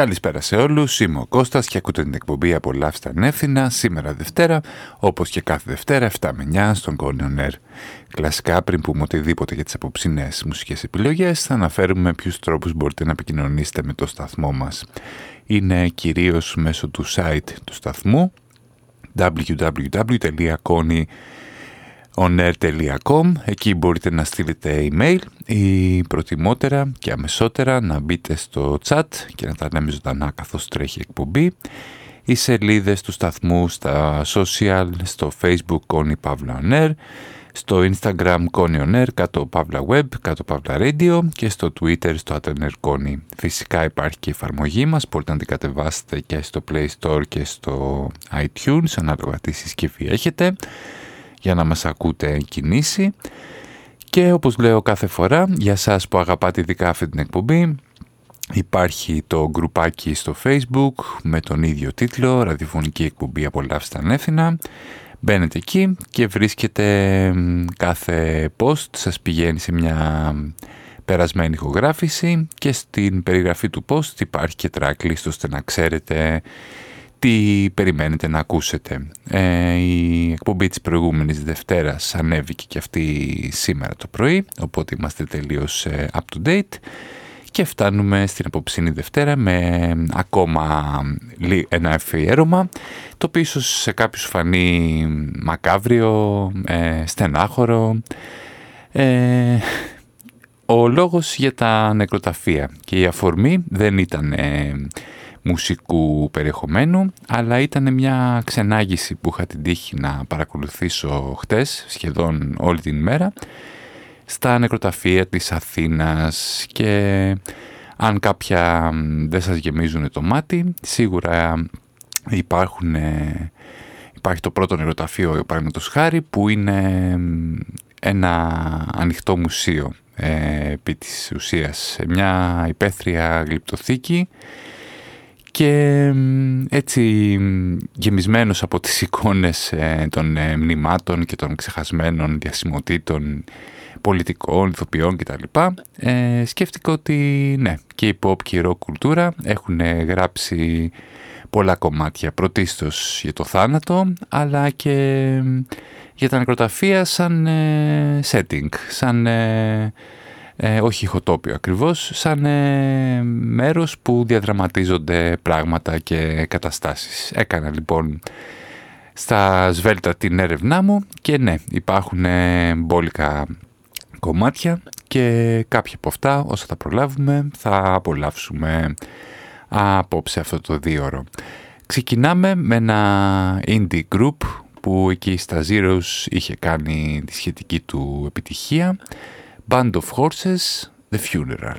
Καλησπέρα σε όλους, είμαι ο Κώστας και ακούτε την εκπομπή «Απολαύστε ανεύθυνα» σήμερα Δευτέρα, όπως και κάθε Δευτέρα 7 με 9 στον Corneo Air. Κλασικά πριν πούμε οτιδήποτε για τις απόψινές μουσικές επιλογές θα αναφέρουμε ποιους τρόπους μπορείτε να επικοινωνήσετε με το σταθμό μας. Είναι κυρίως μέσω του site του σταθμού www.kony.com onair.com Εκεί μπορείτε να στείλετε email ή προτιμότερα και αμεσότερα να μπείτε στο chat και να τα λέμε ζωντανά καθώς τρέχει εκπομπή. Οι σελίδες του σταθμού στα social, στο facebook Connie Pavla On στο instagram Connie On κάτω Pavla Web, κάτω Pavla Radio και στο twitter στο Atener Connie. Φυσικά υπάρχει και η εφαρμογή μας, μπορείτε να την κατεβάσετε και στο Play Store και στο iTunes, ανάλογα τι συσκευή έχετε για να μας ακούτε κινήσει. Και όπως λέω κάθε φορά, για σας που αγαπάτε ειδικά αυτή την εκπομπή, υπάρχει το γκρουπάκι στο facebook με τον ίδιο τίτλο, ραδιοφωνική εκπομπή «Απολαύστε ανεύθυνα». Μπαίνετε εκεί και βρίσκετε κάθε post, σας πηγαίνει σε μια περασμένη ηχογράφηση και στην περιγραφή του post υπάρχει και tracklist ώστε να ξέρετε τι περιμένετε να ακούσετε; Ε, η εκπομπή της προηγούμενης Δευτέρας ανέβηκε και αυτή σήμερα το πρωί, οπότε είμαστε τελείως ε, up to date και φτάνουμε στην απόψινή Δευτέρα με ακόμα ένα αφιέρωμα το οποίο ίσως σε κάποιους φανεί μακάβριο, ε, στενάχωρο. Ε, ο λόγος για τα νεκροταφεία και η αφορμή δεν ήταν μουσικού περιεχομένου, αλλά ήταν μια ξενάγηση που είχα την τύχη να παρακολουθήσω χτες, σχεδόν όλη την ημέρα, στα νεκροταφεία της Αθήνας. Και αν κάποια δεν σας γεμίζουν το μάτι, σίγουρα υπάρχουν, υπάρχει το πρώτο νεκροταφείο, παραδείγματος χάρη, που είναι ένα ανοιχτό μουσείο ε, επί της ουσίας, μια υπαίθρια γλυπτοθήκη και έτσι γεμισμένος από τις εικόνες ε, των ε, μνημάτων και των ξεχασμένων διασημοτήτων πολιτικών, ηθοποιών κτλ. Ε, σκέφτηκα ότι ναι, και η pop και η rock κουλτούρα έχουν γράψει πολλά κομμάτια πρωτίστως για το θάνατο αλλά και για τα νεκροταφεία σαν ε, setting, σαν ε, όχι ηχοτόπιο ακριβώς, σαν ε, μέρος που διαδραματίζονται πράγματα και καταστάσεις. Έκανα λοιπόν στα σβέλτα την έρευνά μου και ναι, υπάρχουν ε, μπόλικα κομμάτια και κάποια από αυτά όσο θα προλάβουμε θα απολαύσουμε απόψε αυτό το δίωρο. Ξεκινάμε με ένα indie group που εκεί στα Zeros είχε κάνει τη σχετική του επιτυχία Band of Horses, The Funeral.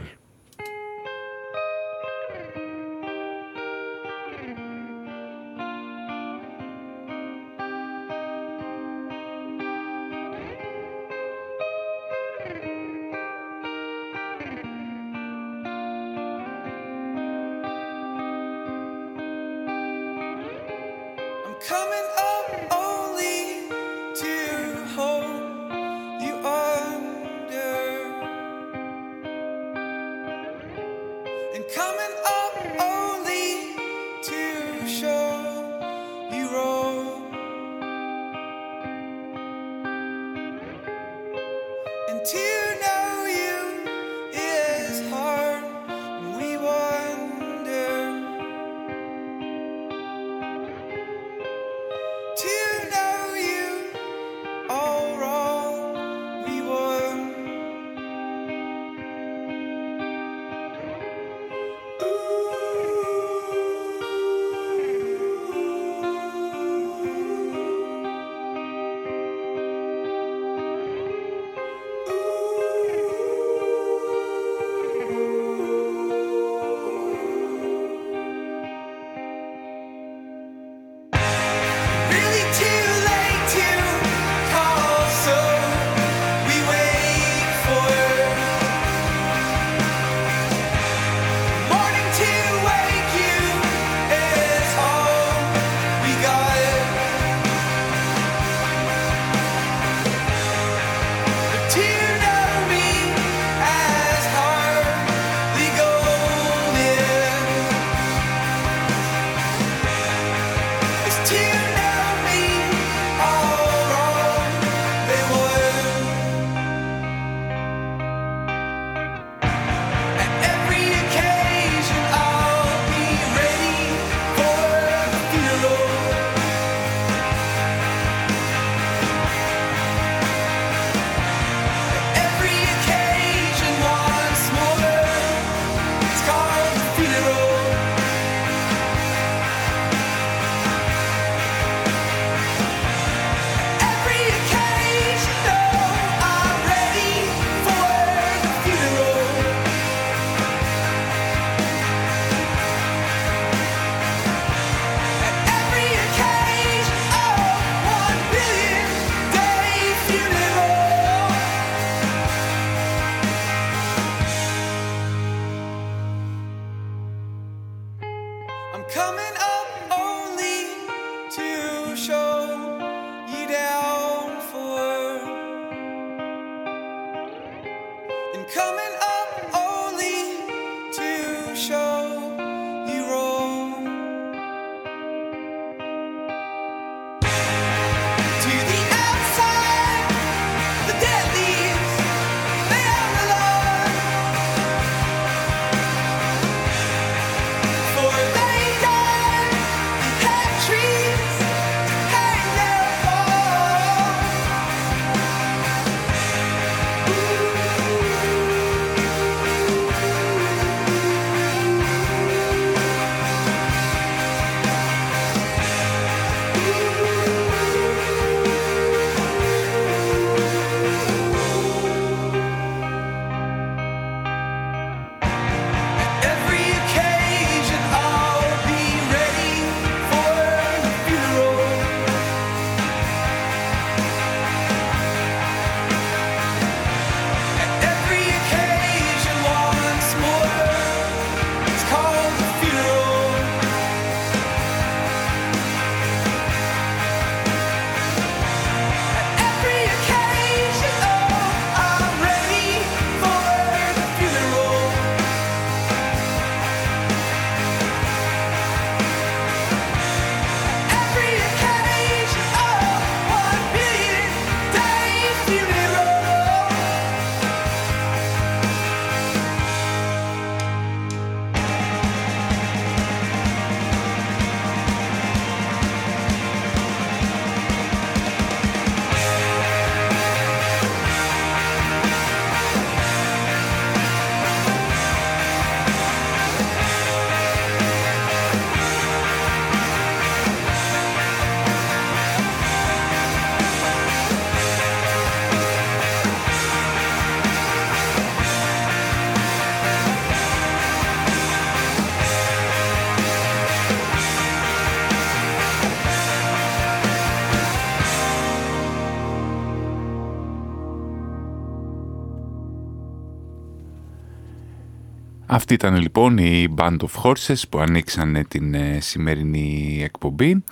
Αυτή ήταν λοιπόν η Band of Horses που ανοίξανε την ε, σημερινή εκπομπή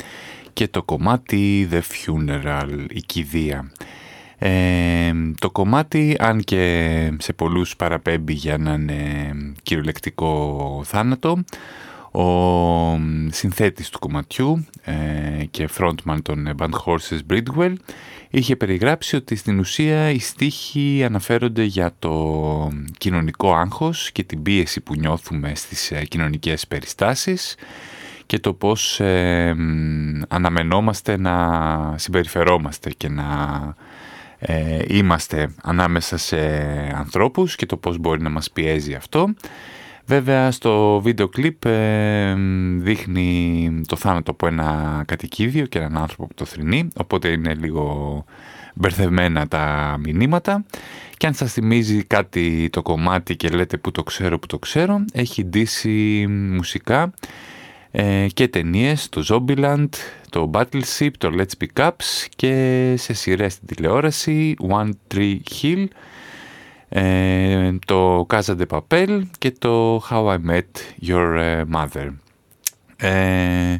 και το κομμάτι The Funeral, η κηδεία. Ε, το κομμάτι, αν και σε πολλούς παραπέμπει για έναν ε, κυριολεκτικό θάνατο, ο συνθέτης του κομματιού ε, και frontman των Band Horses Bridwell είχε περιγράψει ότι στην ουσία οι στίχοι αναφέρονται για το κοινωνικό άγχος και την πίεση που νιώθουμε στις ε, κοινωνικές περιστάσεις και το πώς ε, αναμενόμαστε να συμπεριφερόμαστε και να ε, είμαστε ανάμεσα σε ανθρώπους και το πώς μπορεί να μας πιέζει αυτό. Βέβαια στο βίντεο κλιπ ε, δείχνει το θάνατο από ένα κατοικίδιο και έναν άνθρωπο που το θρυνεί, οπότε είναι λίγο μπερδεμένα τα μηνύματα. Και αν σας θυμίζει κάτι το κομμάτι και λέτε που το ξέρω, που το ξέρω, έχει ντύσει μουσικά ε, και ταινίες, το Zombieland, το Battleship, το Let's Be Cups και σε σειρές στην τηλεόραση, One Tree Hill, ε, το Casa de Papel και το How I Met Your ε, Mother. Ε,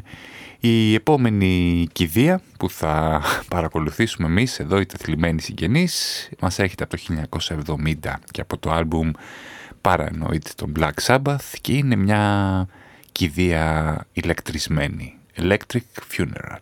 η επόμενη κηδεία που θα παρακολουθήσουμε εμείς εδώ οι τεθλιμμένοι συγγενείς μας έρχεται από το 1970 και από το άλμπουμ Paranoid των Black Sabbath και είναι μια κηδεία ηλεκτρισμένη Electric Funeral.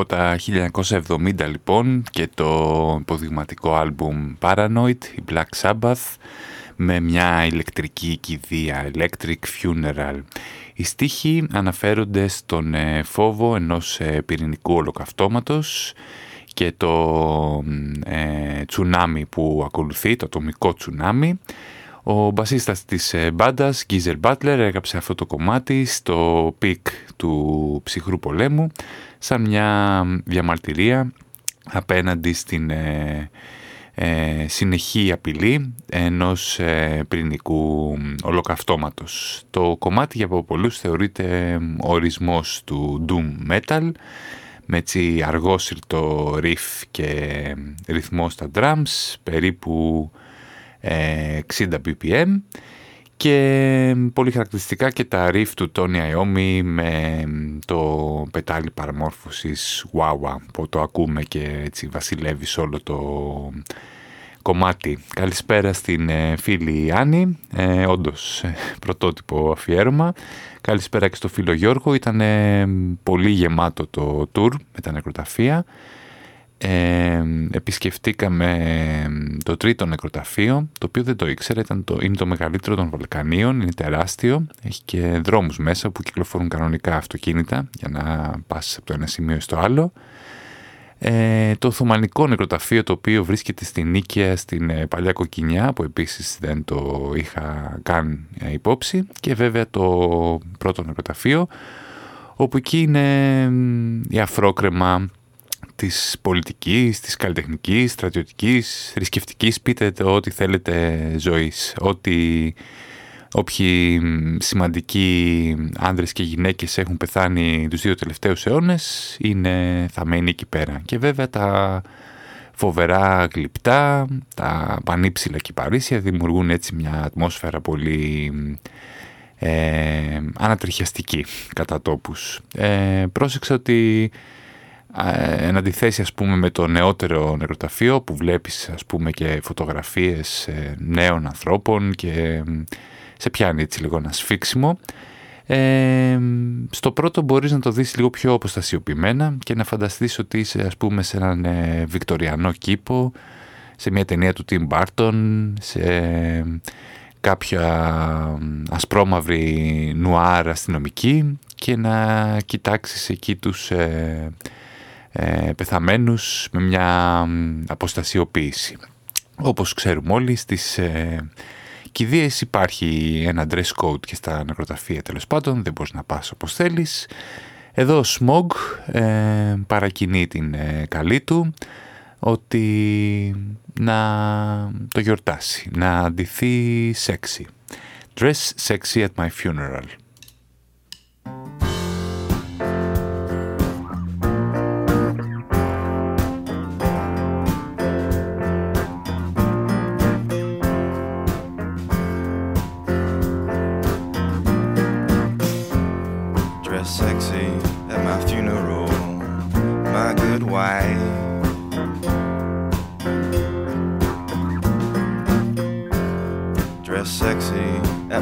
Από τα 1970 λοιπόν και το υποδειγματικό άλμπουμ Paranoid, οι Black Sabbath, με μια ηλεκτρική κηδεία, Electric Funeral. Οι στίχοι αναφέρονται στον ε, φόβο ενός ε, πυρηνικού ολοκαυτώματος και το ε, τσουνάμι που ακολουθεί, το ατομικό τσουνάμι. Ο μπασίστας της ε, μπάντας, Γκίζερ Μπάτλερ, έγραψε αυτό το κομμάτι στο peak του ψυχρού πολέμου σαν μια διαμαρτυρία απέναντι στην ε, ε, συνεχή απειλή ενός ε, πυρηνικού ολοκαυτώματος. Το κομμάτι για από πολλούς θεωρείται ορισμός του Doom Metal με έτσι αργόσυρτο riff και ρυθμό στα drums, περίπου 60 BPM και πολύ χαρακτηριστικά και τα riff του Tony Iommi με το πετάλι παραμόρφωσης Wawa που το ακούμε και έτσι βασιλεύει σε όλο το κομμάτι. Καλησπέρα στην ε, φίλη Άννη, ε, όντως ε, πρωτότυπο αφιέρωμα. Καλησπέρα και στο φίλο Γιώργο, ήταν πολύ γεμάτο το tour με τα νεκροταφεία. Ε, επισκεφτήκαμε το τρίτο νεκροταφείο, το οποίο δεν το ήξερα, ήταν το, είναι το μεγαλύτερο των Βαλκανίων, είναι τεράστιο, έχει και δρόμους μέσα που κυκλοφορούν κανονικά αυτοκίνητα για να πας από το ένα σημείο στο άλλο. Ε, το Οθωμανικό νεκροταφείο το οποίο βρίσκεται στην Νίκαια στην ε, Παλιά Κοκκινιά που επίσης δεν το είχα καν ε, υπόψη και βέβαια το πρώτο νεκροταφείο όπου εκεί είναι η αφρόκρεμα της πολιτικής, της καλλιτεχνικής, στρατιωτικής, θρησκευτικής, πείτε το ό,τι θέλετε ζωής. Ό,τι όποιοι σημαντικοί άνδρες και γυναίκες έχουν πεθάνει τους δύο τελευταίους αιώνες είναι θαμένοι εκεί πέρα. Και βέβαια τα φοβερά γλυπτά, τα πανύψηλα κυπαρίσια δημιουργούν έτσι μια ατμόσφαιρα πολύ ε, ανατριχιαστική κατά τόπους. Ε, πρόσεξα ότι εν αντιθέσει ας πούμε με το νεότερο νεκροταφείο που βλέπεις ας πούμε και φωτογραφίες ε, νέων ανθρώπων και σε πιάνει έτσι λίγο ένα σφίξιμο. Ε, στο πρώτο μπορείς να το δεις λίγο πιο αποστασιοποιημένα και να φανταστείς ότι είσαι ας πούμε σε έναν ε, βικτοριανό κήπο, σε μια ταινία του Tim Burton, σε κάποια ασπρόμαυρη νουάρ αστυνομική και να κοιτάξεις εκεί τους ε, ε, πεθαμένους με μια αποστασιοποίηση. Όπως ξέρουμε όλοι στις ε, κηδείες υπάρχει ένα dress code και στα νεκροταφεία τέλος πάντων, δεν μπορείς να πας όπως θέλεις. Εδώ ο Smog ε, παρακινεί την ε, καλή του ότι να το γιορτάσει, να αντιθεί sexy. Dress sexy at my funeral.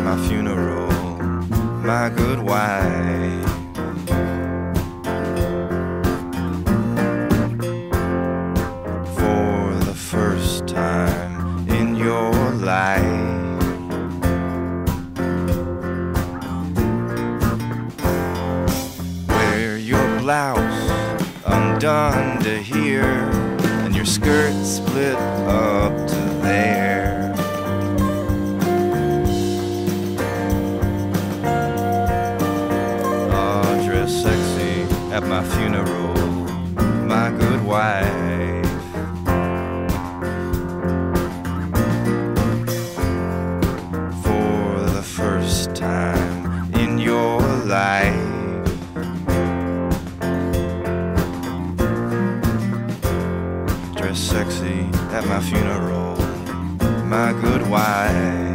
my funeral, my good wife. For the first time in your life, wear your blouse undone to here, and your skirt split up to there. life. For the first time in your life, dress sexy at my funeral, my good wife.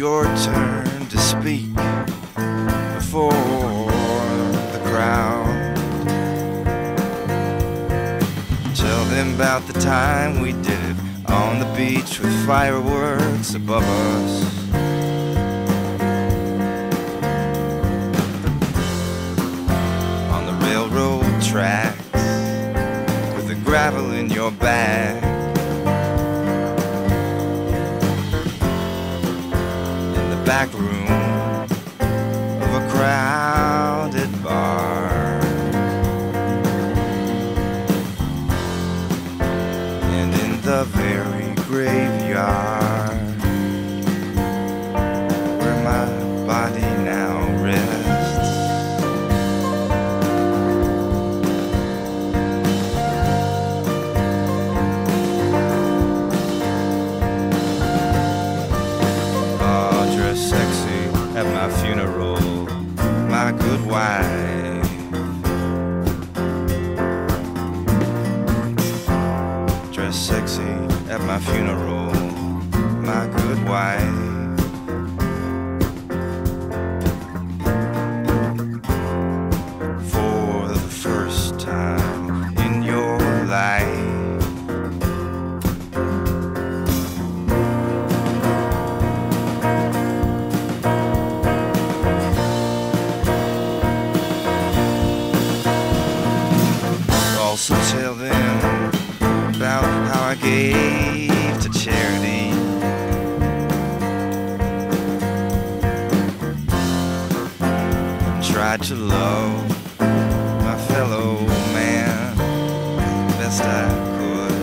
Your turn to speak before the crowd, tell them about the time we did it on the beach with fireworks above us. On the railroad tracks with the gravel in your back. Love my fellow man best I could.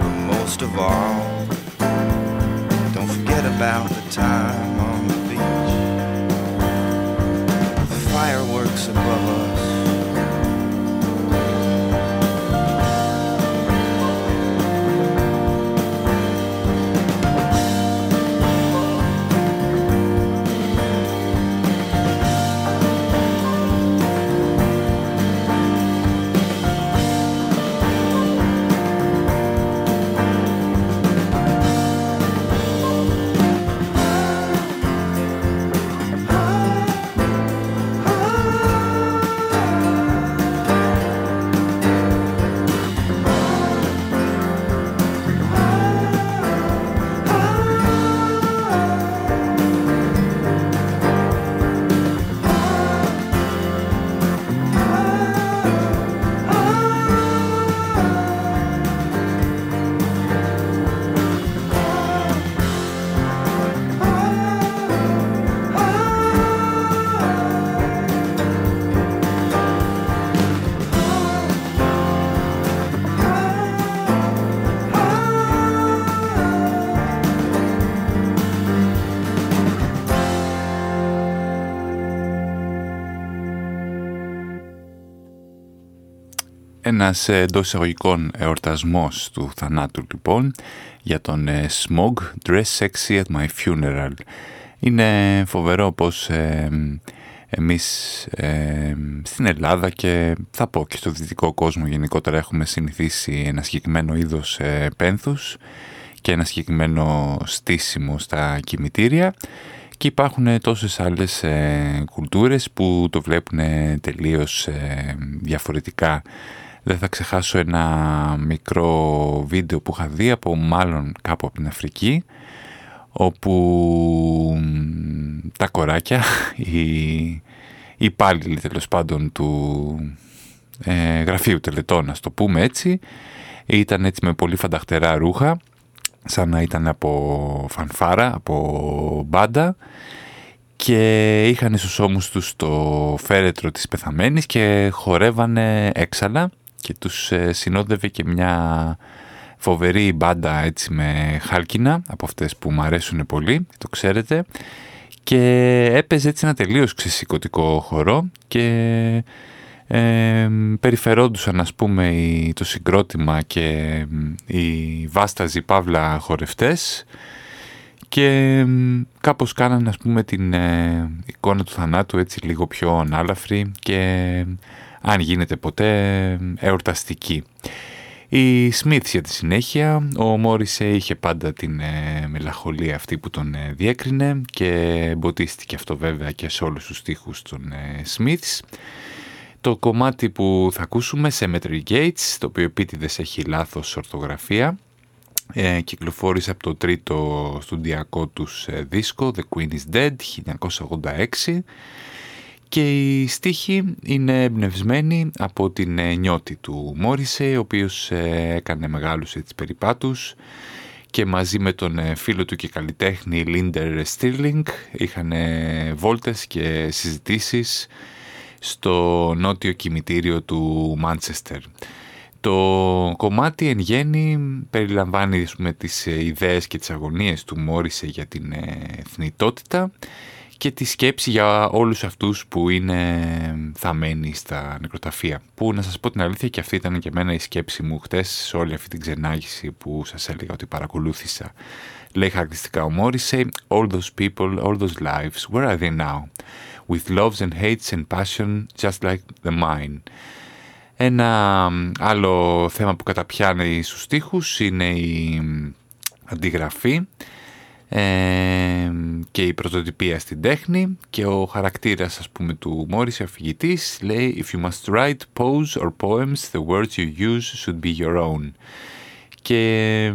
But most of all, Ένας εντός εισαγωγικών εορτασμός του θανάτου λοιπόν για τον ε, Smog Dress Sexy at My Funeral. Είναι φοβερό πως ε, εμείς ε, στην Ελλάδα και θα πω και στο δυτικό κόσμο γενικότερα έχουμε συνηθίσει ένα συγκεκριμένο είδος ε, πένθους και ένα συγκεκριμένο στήσιμο στα κημητήρια και υπάρχουν τόσες άλλες ε, κουλτούρες που το βλέπουν τελείως διαφορετικά δεν θα ξεχάσω ένα μικρό βίντεο που είχα δει από μάλλον κάπου από την Αφρική όπου τα κοράκια, οι υπάλληλοι τέλος πάντων του ε, γραφείου τελετών, να το πούμε έτσι, ήταν έτσι με πολύ φανταχτερά ρούχα, σαν να ήταν από φανφάρα, από μπάντα και είχαν στους ώμους τους το φέρετρο της πεθαμένης και χορεύανε έξαλα και τους ε, συνόδευε και μια φοβερή μπάντα έτσι με χάλκινα από αυτές που μου αρέσουν πολύ, το ξέρετε. Και έπαιζε έτσι ένα τελείως ξεσηκωτικό χορό και ε, περιφερόντουσαν ας πούμε το συγκρότημα και οι βάσταζοι παύλα χορευτές και κάπως κάνανε ας πούμε την ε, εικόνα του θανάτου έτσι λίγο πιο ανάλαφρη και αν γίνεται ποτέ εορταστική. Η Σμίθ για τη συνέχεια, ο Μόρισε είχε πάντα την ε, μελαχολία αυτή που τον ε, διέκρινε και εμποτίστηκε αυτό βέβαια και σε όλους τους στίχους των ε, Σμίθς. Το κομμάτι που θα ακούσουμε, Cemetery Gates, το οποίο επίτηδες έχει λάθος ορθογραφία, ε, κυκλοφόρησε από το τρίτο στουντιακό τους ε, δίσκο, The Queen is Dead, 1986 και η στίχη είναι εμπνευσμένη από την ε, νιώτη του Μόρισε, ο οποίος ε, έκανε μεγάλους έτσι περιπάτους και μαζί με τον φίλο του και καλλιτέχνη Λίντερ Στίρλινγκ είχαν βόλτες και συζητήσεις στο νότιο κημητήριο του Μάντσεστερ. Το κομμάτι εν γέννη περιλαμβάνει με τις ε, ιδέες και τις αγωνίες του Μόρισε για την ε, εθνητότητα και τη σκέψη για όλους αυτούς που είναι θαμένοι στα νεκροταφεία. Που να σας πω την αλήθεια και αυτή ήταν και εμένα η σκέψη μου χτες σε όλη αυτή την ξενάγηση που σας έλεγα ότι παρακολούθησα. Λέει χαρακτηριστικά ο Μόρισε «All those people, all those lives, where are they now? With loves and hates and passion just like the mine». Ένα άλλο θέμα που καταπιάνει στους στίχους είναι η αντιγραφή ε, και η πρωτοτυπία στην τέχνη και ο χαρακτήρας ας πούμε του Μόρις ο αφηγητής λέει «If you must write pose or poems, the words you use should be your own». Και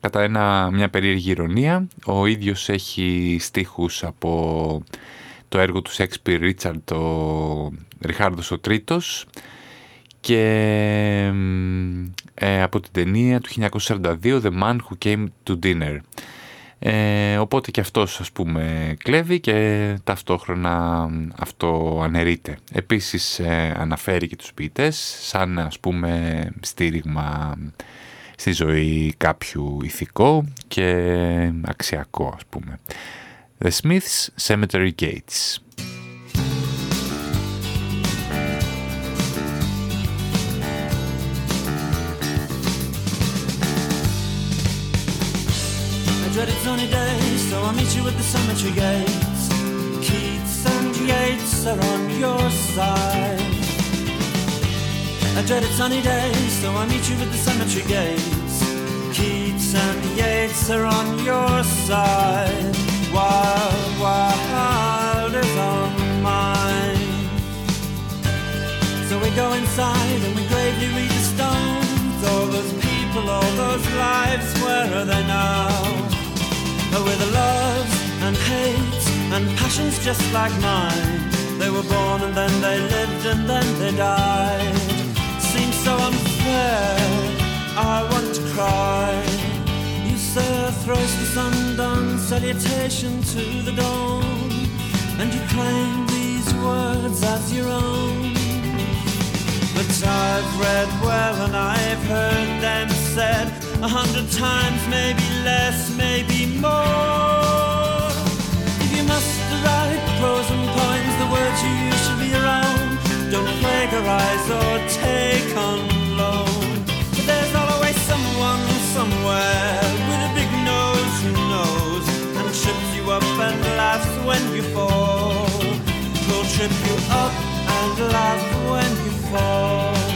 κατά ένα, μια περίεργη ηρωνία ο ίδιος έχει στίχους από το έργο του Shakespeare Richard ο Ριχάρδος ο Τρίτος και ε, από την ταινία του 1942 The Man Who Came to Dinner. Ε, οπότε και αυτός ας πούμε κλέβει και ταυτόχρονα αυτό αναιρείται. Επίσης ε, αναφέρει και τους ποιητές σαν ας πούμε στήριγμα στη ζωή κάποιου ηθικό και αξιακό ας πούμε. The Smiths Cemetery Gates. Dreaded sunny days, so I'll meet you at the cemetery gates. Keats and Yates are on your side. I dreaded sunny days, so I'll meet you at the cemetery gates. Keats and Yates are on your side. Wild, wild and passions just like mine. They were born and then they lived and then they died. Seems so unfair, I want to cry. You say a thrice undone salutation to the dawn, and you claim these words as your own. But I've read well and I've heard them said a hundred times, maybe less, maybe more. Words you should be around. Don't plagiarize or take on loan. But there's always someone somewhere with a big nose who knows and trips you up and laughs when you fall. He'll trip you up and laugh when you fall.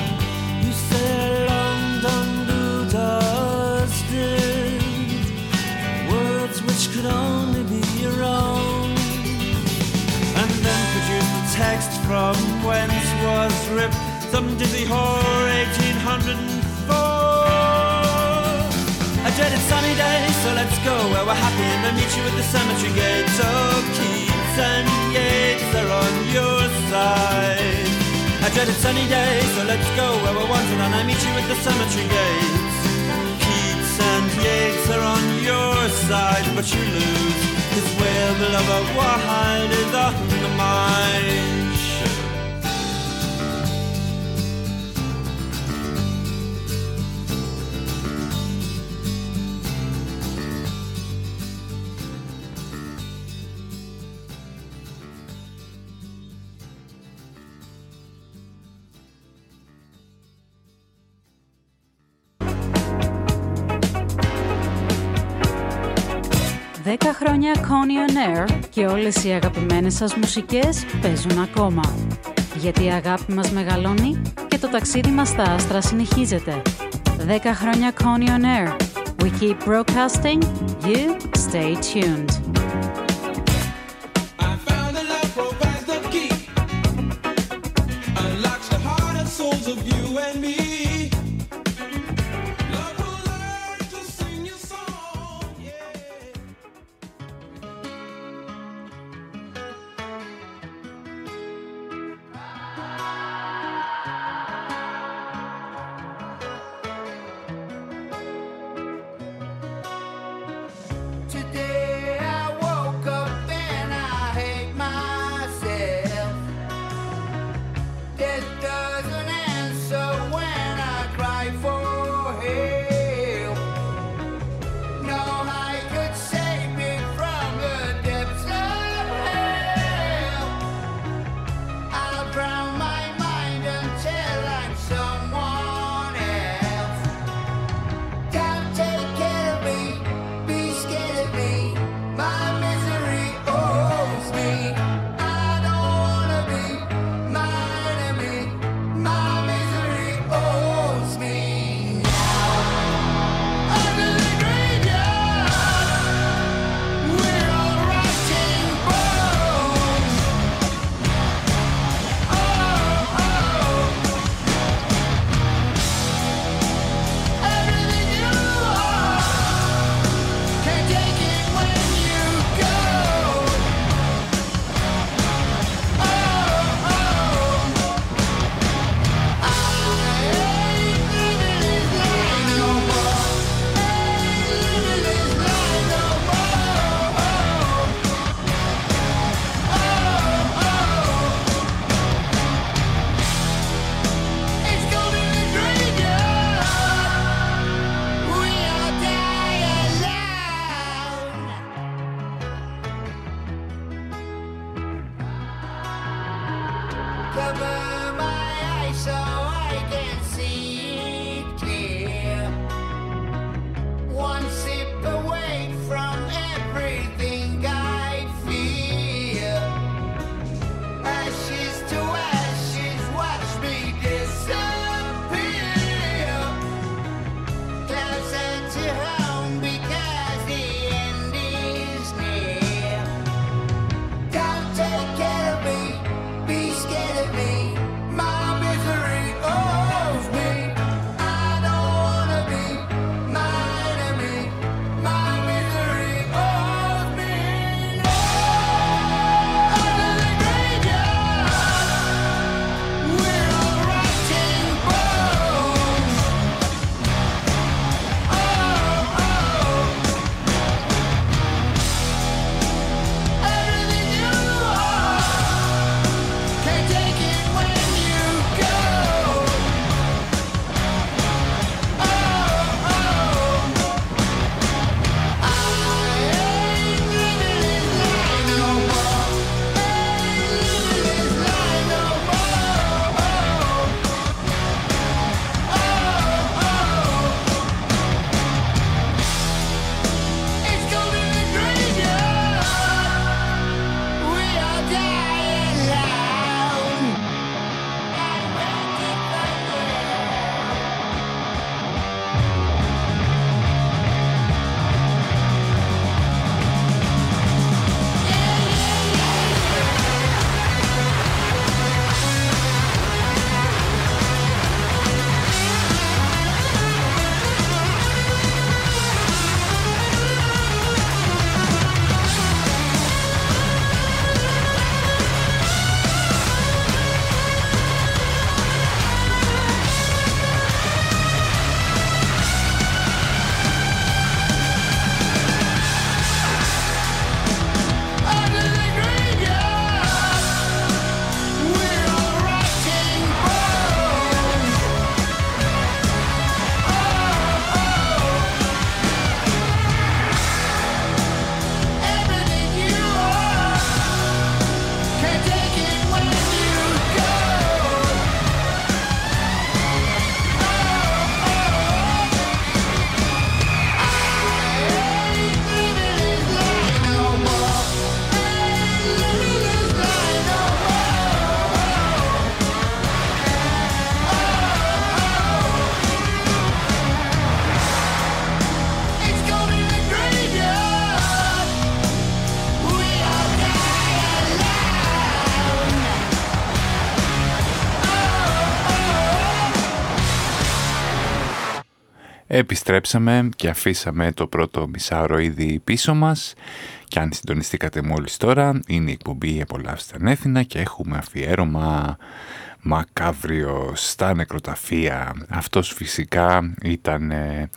From whence was ripped some dizzy whore 1804. A dreaded sunny day, so let's go where we're happy and then meet you at the cemetery gate. So Keats and Yates are on your side. A dreaded sunny day, so let's go where we're wanted and I meet you at the cemetery gates. Keats and Yates are on your side, but you lose. Cause where the lover wide is on the mind. Χρόνια Connie on Air και όλες οι αγαπημένες σας μουσικές παίζουν ακόμα. Γιατί η αγάπη μας μεγαλώνει και το ταξίδι μας στα άστρα συνεχίζεται. 10 χρόνια Connie on Air. We keep broadcasting. You stay tuned. Επιστρέψαμε και αφήσαμε το πρώτο μισάωρο ήδη πίσω μας και αν συντονιστήκατε μόλις τώρα είναι η εκπομπή «Απολαύστε ανέθινα» και έχουμε αφιέρωμα μακάβριο στα νεκροταφεία. Αυτός φυσικά ήταν ε,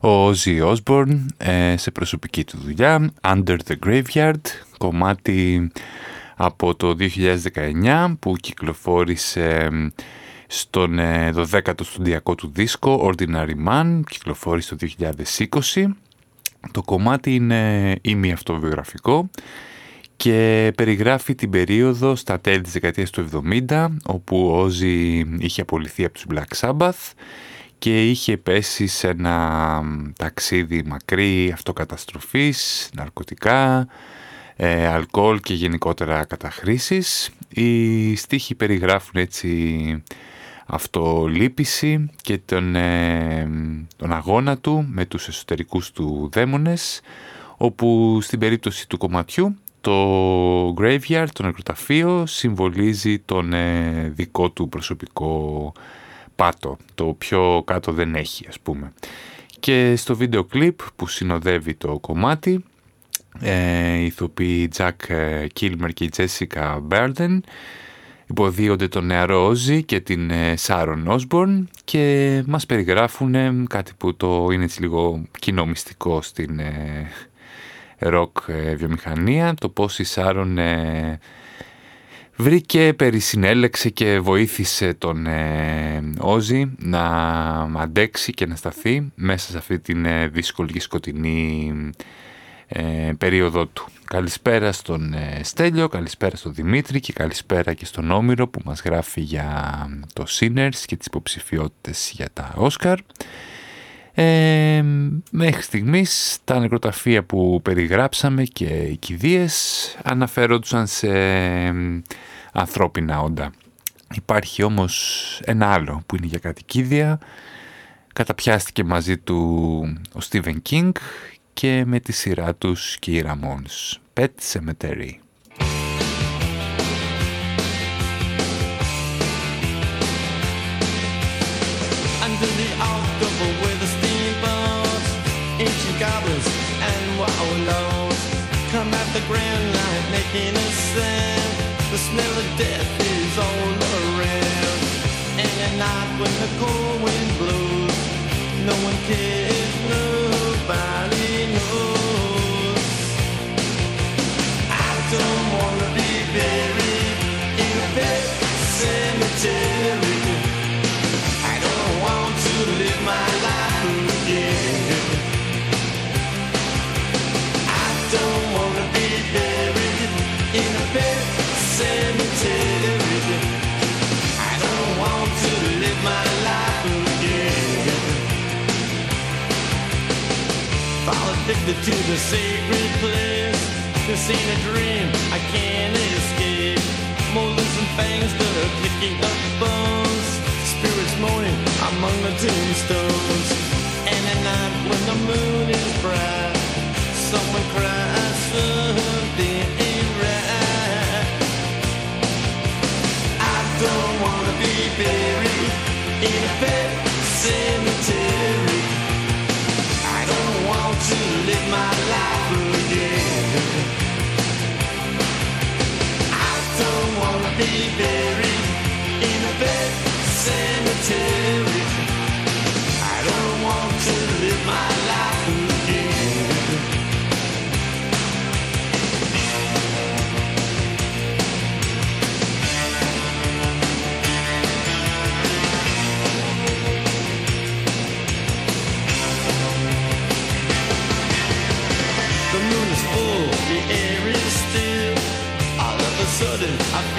ο Ozzy Osbourne ε, σε προσωπική του δουλειά «Under the Graveyard» κομμάτι από το 2019 που κυκλοφόρησε στον 12ο ε, στοντιακό του δίσκο Ordinary Man, κυκλοφόρησε το 2020. Το κομμάτι είναι ημι-αυτοβιογραφικό και περιγράφει την περίοδο στα τέλη της δεκαετίας του 70 όπου ο Όζη είχε απολυθεί από τους Black Sabbath και είχε πέσει σε ένα ταξίδι μακρύ αυτοκαταστροφής, ναρκωτικά, ε, αλκοόλ και γενικότερα καταχρήσεις. Οι στίχοι περιγράφουν έτσι αυτολύπηση και τον, ε, τον αγώνα του με τους εσωτερικούς του δαίμονες όπου στην περίπτωση του κομματιού το graveyard, το νεκροταφείο συμβολίζει τον ε, δικό του προσωπικό πάτο, το πιο κάτω δεν έχει ας πούμε. Και στο βίντεο κλιπ που συνοδεύει το κομμάτι ε, οι ηθοποιοί Jack Kilmer και η Jessica Burden υποδίονται τον νεαρό Όζη και την Σάρον Όσμπορν και μας περιγράφουν κάτι που το είναι έτσι λίγο κοινό μυστικό στην ροκ ε, βιομηχανία το πώς η Σάρον ε, βρήκε, περισυνέλεξε και βοήθησε τον Όζη να αντέξει και να σταθεί μέσα σε αυτή την δύσκολη και σκοτεινή περίοδο του. Καλησπέρα στον ε, Στέλιο, καλησπέρα στον Δημήτρη και καλησπέρα και στον Όμηρο που μας γράφει για το Sinners και τις υποψηφιότητες για τα Όσκαρ. Ε, μέχρι στιγμής τα νεκροταφεία που περιγράψαμε και οι κηδείες αναφέρονταν σε ανθρώπινα όντα. Υπάρχει όμως ένα άλλο που είναι για κατοικίδια. Καταπιάστηκε μαζί του ο Στίβεν Κίνγκ και με τη σειρά τους και οι Ramones. Pet Cemetery. Under the October with the steamboats, ancient goblins and wallows come at the grand line making a sound. The smell of death is all around. And at night when the cold wind blows, no one cares, nobody. Addicted to the sacred place. This ain't a dream, I can't escape. Fangs that are picking up bones. Spirits moaning among the tombstones. And at night when the moon is bright, someone cries something ain't right. I don't wanna be buried in a pet cemetery. I don't want to live my life again. I don't wanna be buried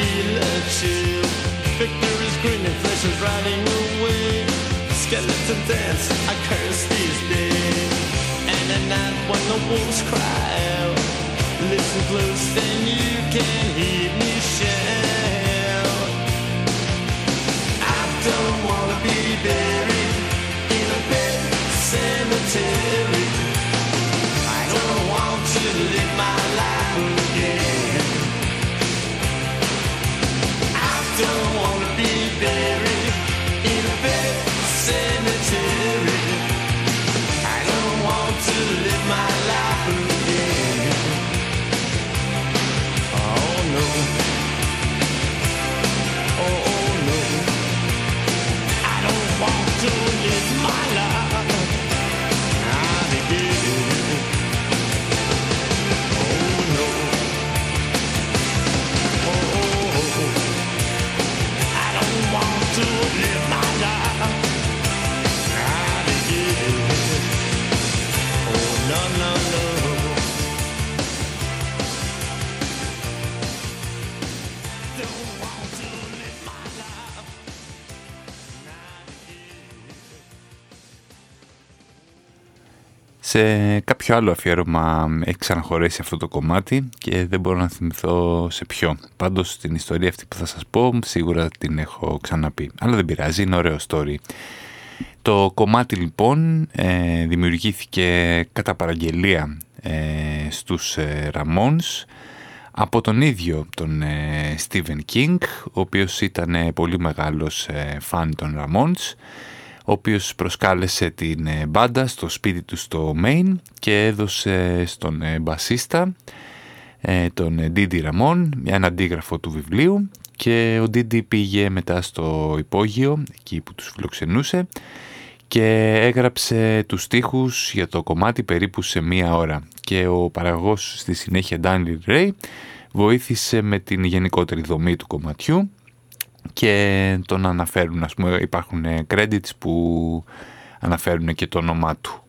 feel a chill. Victor is grinning, flesh is riding away. Skeleton dance, I curse these days. And at night when the wolves cry out, listen close, then you can hear me shout. I don't wanna be buried in a bed cemetery. I don't want to live my life again. Don't wanna be buried Σε κάποιο άλλο αφιέρωμα έχει ξαναχωρέσει αυτό το κομμάτι και δεν μπορώ να θυμηθώ σε ποιο. Πάντως την ιστορία αυτή που θα σας πω σίγουρα την έχω ξαναπεί. Αλλά δεν πειράζει, είναι ωραίο story. Το κομμάτι λοιπόν ε, δημιουργήθηκε κατά παραγγελία ε, στους ε, Ramones από τον ίδιο τον ε, Stephen King, ο οποίος ήταν πολύ μεγάλος φαν των Ramones ο οποίος προσκάλεσε την ε, μπάντα στο σπίτι του στο Maine και έδωσε στον ε, μπασίστα ε, τον Didi Ramon ένα αντίγραφο του βιβλίου και ο Didi πήγε μετά στο υπόγειο εκεί που τους φιλοξενούσε και έγραψε τους στίχους για το κομμάτι περίπου σε μία ώρα. Και ο παραγωγός στη συνέχεια Daniel Ray βοήθησε με την γενικότερη δομή του κομματιού και τον αναφέρουν, ας πούμε υπάρχουν credits που αναφέρουν και το όνομά του.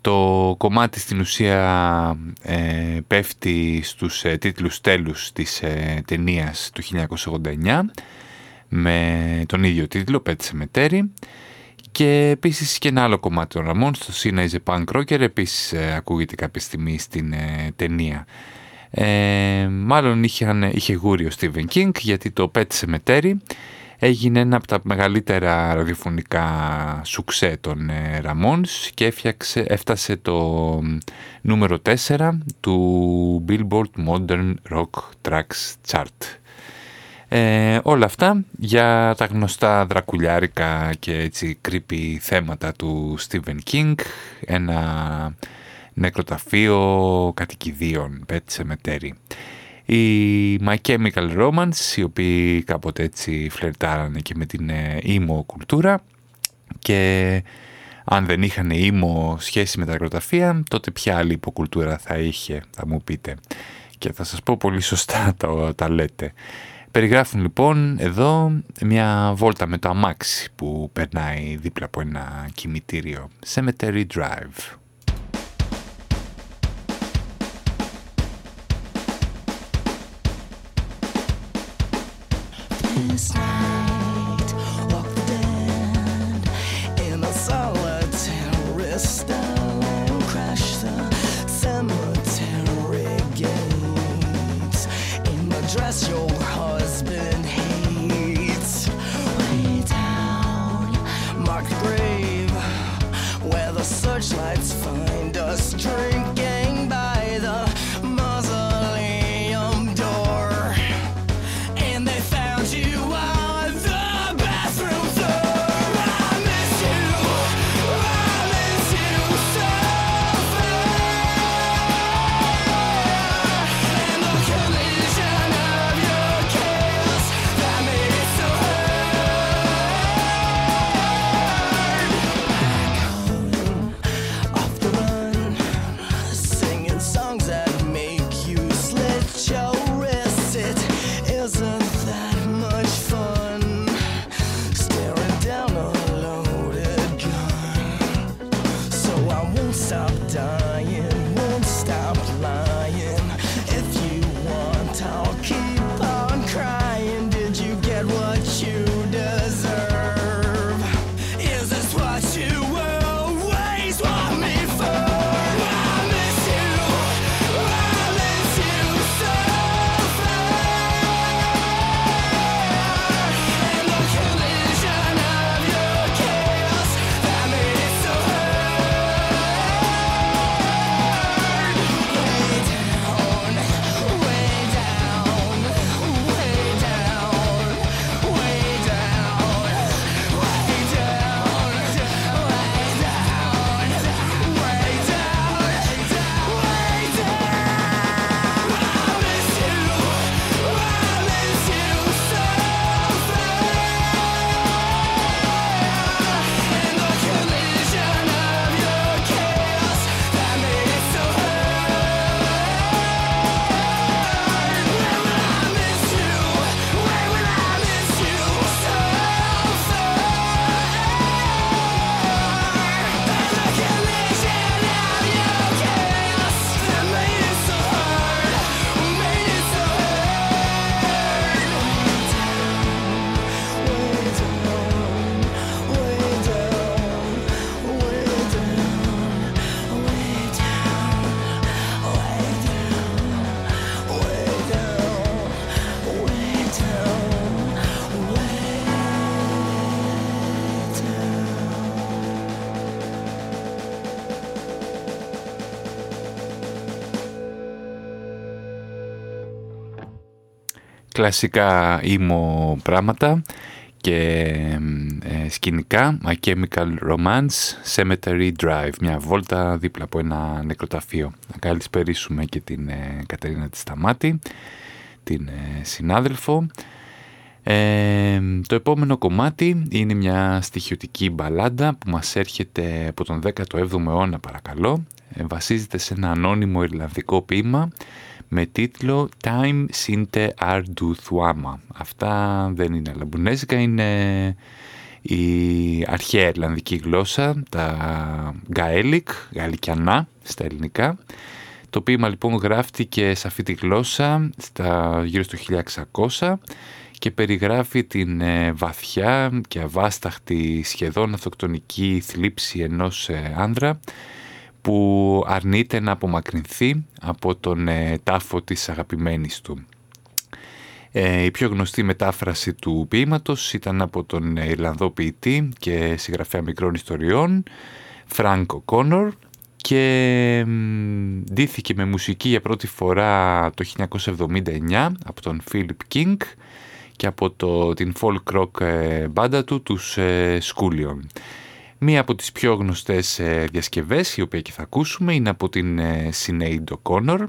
Το κομμάτι στην ουσία ε, πέφτει στους ε, τίτλους τέλους της ε, ταινίας του 1989 με τον ίδιο τίτλο, «Πέτσε μετέρη» και επίσης και ένα άλλο κομμάτι των Ραμών, στο «Sina is a Punk Rocker», επίσης ε, ακούγεται κάποια στιγμή στην ταινία. Ε, μάλλον είχε, είχε γούρει ο Stephen King γιατί το πέτησε με τέρι. Έγινε ένα από τα μεγαλύτερα ραδιοφωνικά σουξέ των ε, Ramones και έφτιαξε, έφτασε το νούμερο 4 του Billboard Modern Rock Tracks Chart. Ε, όλα αυτά για τα γνωστά δρακουλιάρικα και έτσι creepy θέματα του Stephen King. Ένα νεκροταφείο κατοικιδίων, πέτσε μετέρη. Η My Chemical Romance, οι οποίοι κάποτε έτσι φλερτάρανε και με την ήμο ε, κουλτούρα και αν δεν είχαν ήμο σχέση με τα νεκροταφεία, τότε ποια άλλη υποκουλτούρα θα είχε, θα μου πείτε. Και θα σας πω πολύ σωστά τα, τα λέτε. Περιγράφουν λοιπόν εδώ μια βόλτα με το αμάξι που περνάει δίπλα από ένα κημητήριο. Cemetery Drive. This night, κλασικά ήμο πράγματα και ε, σκηνικά My Chemical Romance Cemetery Drive. Μια βόλτα δίπλα από ένα νεκροταφείο. Να καλησπερίσουμε και την ε, Κατερίνα της Σταμάτη την ε, συνάδελφο. Ε, το επόμενο κομμάτι είναι μια στοιχειωτική μπαλάντα που μας έρχεται από τον 17ο αιώνα παρακαλώ. Ε, βασίζεται σε ένα ανώνυμο Ιρλανδικό ποίημα με τίτλο «Time Sinte Ardu Thuama». Αυτά δεν είναι λαμπουνέζικα, είναι η αρχαία Ιρλανδική γλώσσα, τα Gaelic, γαλλικιανά στα ελληνικά. Το ποίημα λοιπόν γράφτηκε σε αυτή τη γλώσσα στα γύρω στο 1600 και περιγράφει την ε, βαθιά και αβάσταχτη σχεδόν αυτοκτονική θλίψη ενός ε, άνδρα που αρνείται να απομακρυνθεί από τον ε, τάφο της αγαπημένης του. Ε, η πιο γνωστή μετάφραση του ποιήματος ήταν από τον Ιρλανδό ποιητή και συγγραφέα μικρών ιστοριών Φρανκ Ο'Κόνορ και ντύθηκε με μουσική για πρώτη φορά το 1979 από τον Φίλιπ Κίνγκ και από το, την folk rock ε, μπάντα του, τους Σκούλιον. Μία από τις πιο γνωστές ε, διασκευές, η οποία και θα ακούσουμε, είναι από την ε, Sinead O'Connor.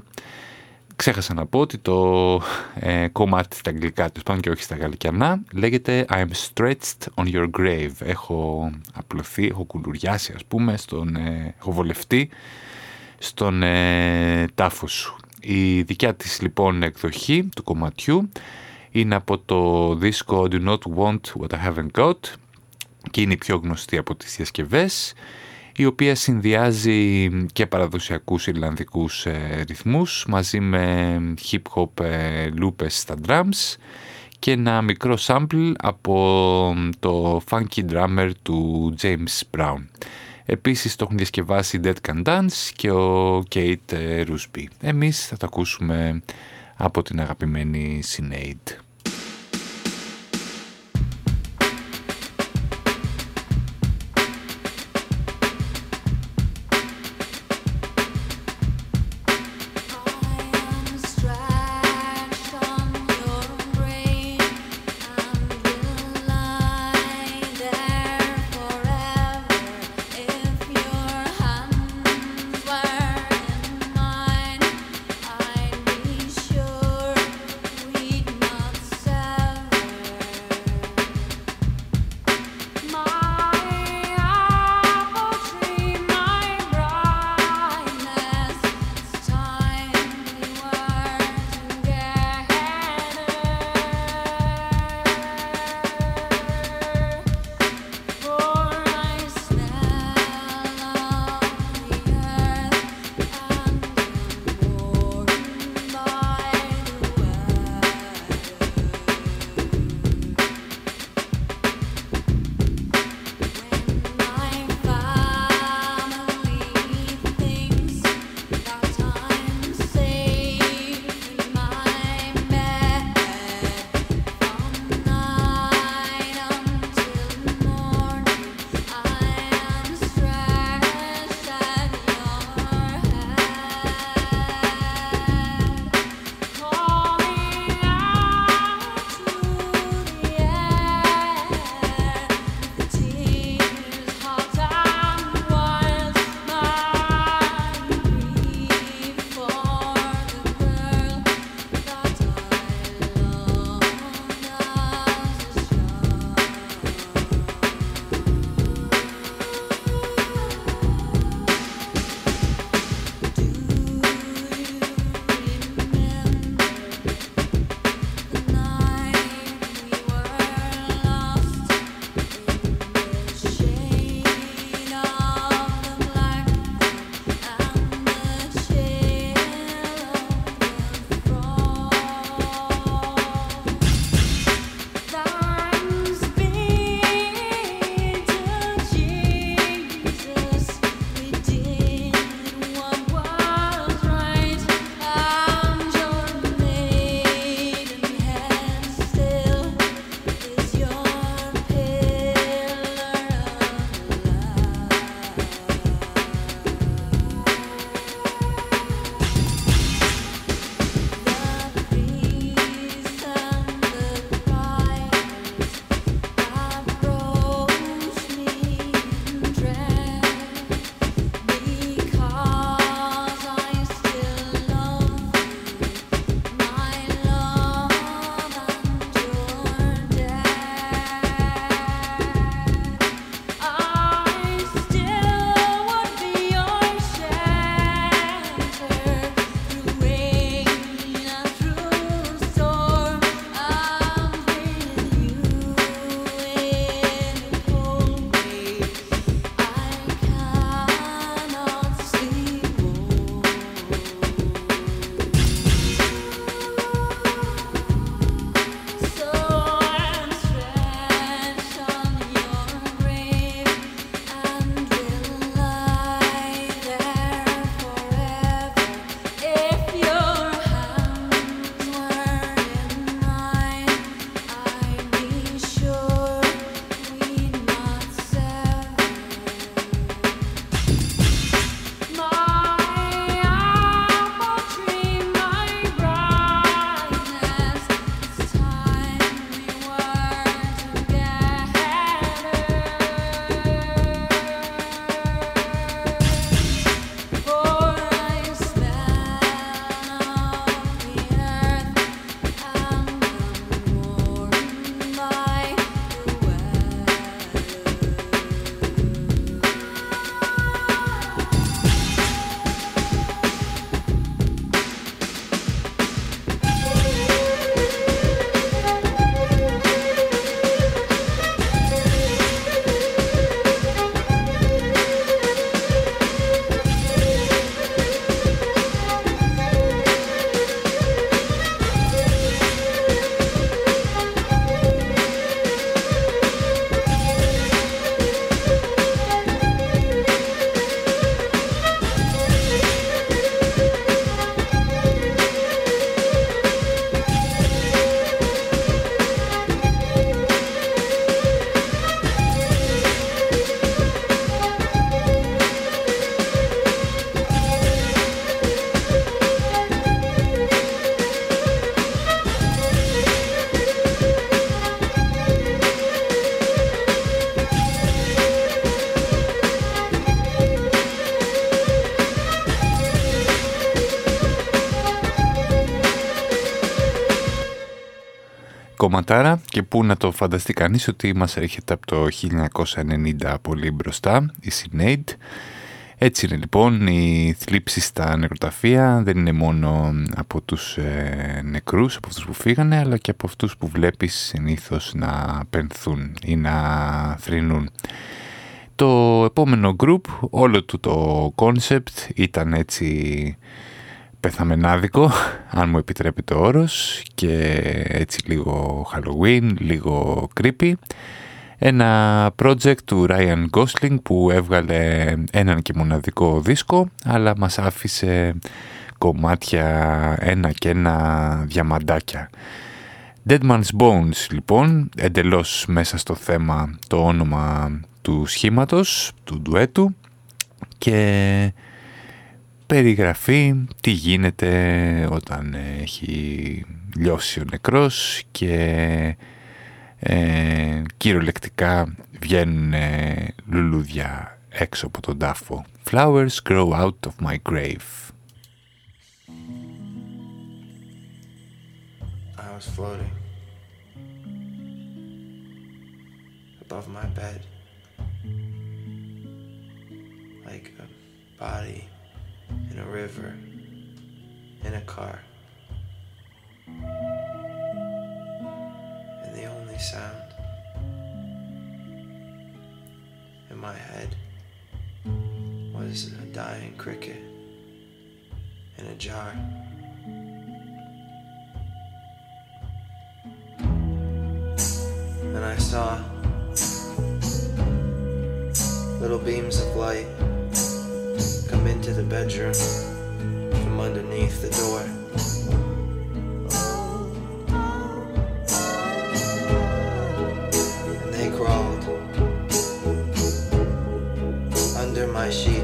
Ξέχασα να πω ότι το ε, κομμάτι στα αγγλικά του πάνω και όχι στα γαλλικιανά λέγεται I'm stretched on your grave. Έχω απλωθεί, έχω κουλουριάσει ας πούμε, στον, ε, έχω βολευτεί στον ε, τάφος σου. Η δικιά της λοιπόν εκδοχή του κομματιού είναι από το δίσκο Do Not Want What I Haven't Got και είναι η πιο γνωστή από τις διασκευές, η οποία συνδυάζει και παραδοσιακούς Ιρλανδικούς ε, ρυθμούς μαζί με hip-hop ε, στα drums και ένα μικρό sample από το funky drummer του James Brown. Επίσης το έχουν διασκευάσει Dead Can Dance και ο Kate Rusby. Εμείς θα το ακούσουμε από την αγαπημένη Sinead. Κομματάρα και που να το φανταστεί κανείς ότι μας έρχεται από το 1990 πολύ μπροστά, η Sinead. Έτσι είναι λοιπόν, οι θλίψεις στα νεκροταφεία δεν είναι μόνο από τους ε, νεκρούς, από αυτούς που φύγανε, αλλά και από αυτούς που βλέπεις συνήθως να πενθούν ή να θρυνούν. Το επόμενο group, όλο του το concept ήταν έτσι πεθαμενάδικο, αν μου επιτρέπετε ο όρος, και έτσι λίγο Halloween, λίγο creepy. Ένα project του Ryan Gosling που έβγαλε έναν και μοναδικό δίσκο, αλλά μας άφησε κομμάτια ένα και ένα διαμαντάκια. Dead Man's Bones λοιπόν, εντελώς μέσα στο θέμα το όνομα του σχήματος, του ντουέτου και περιγραφεί τι γίνεται όταν έχει λιώσει ο νεκρός και ε, κυριολεκτικά βγαίνουν λουλούδια έξω από τον τάφο. Flowers grow out of my grave. I was floating above my bed like a body in a river, in a car. And the only sound in my head was a dying cricket in a jar. And I saw little beams of light come into the bedroom from underneath the door. And they crawled under my sheets.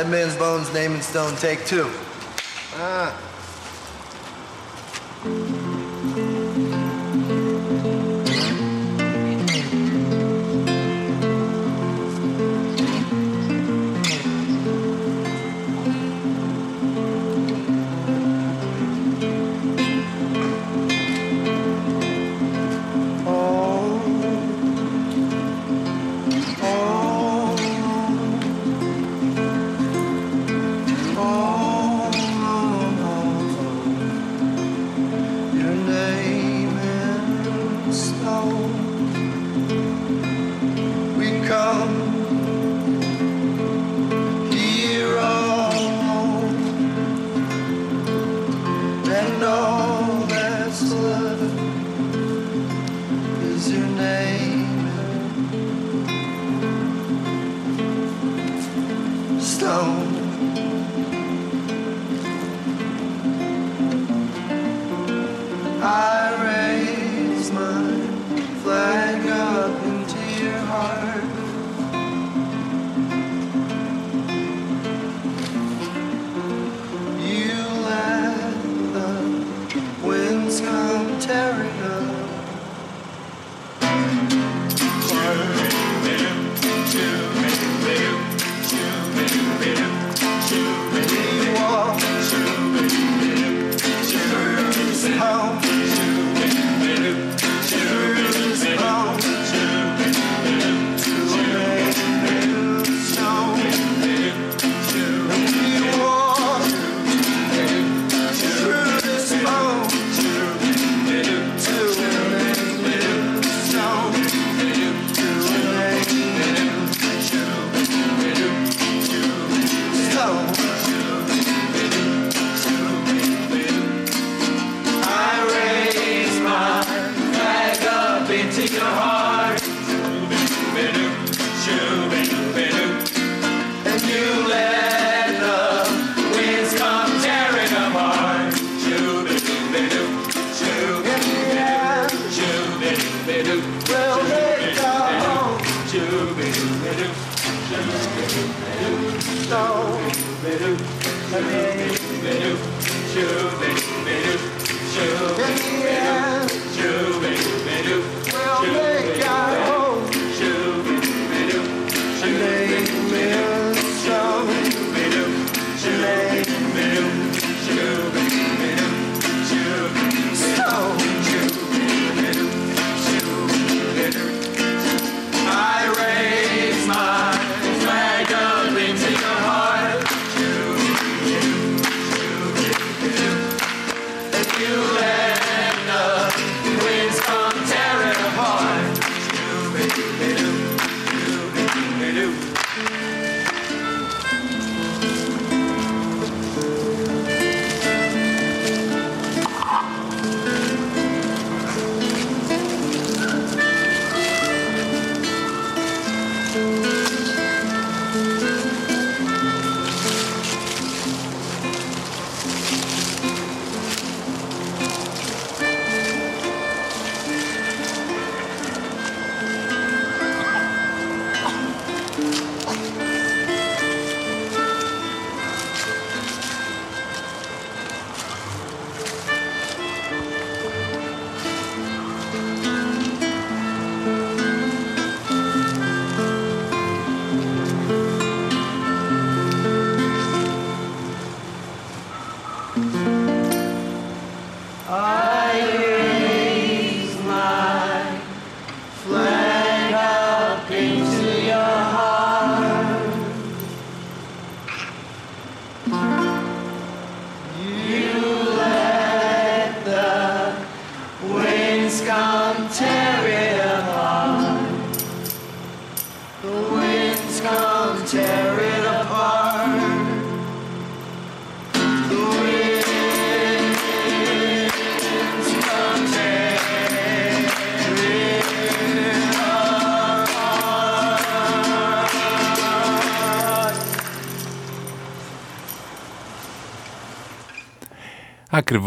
Dead Man's Bones, Name and Stone, take two. Ah.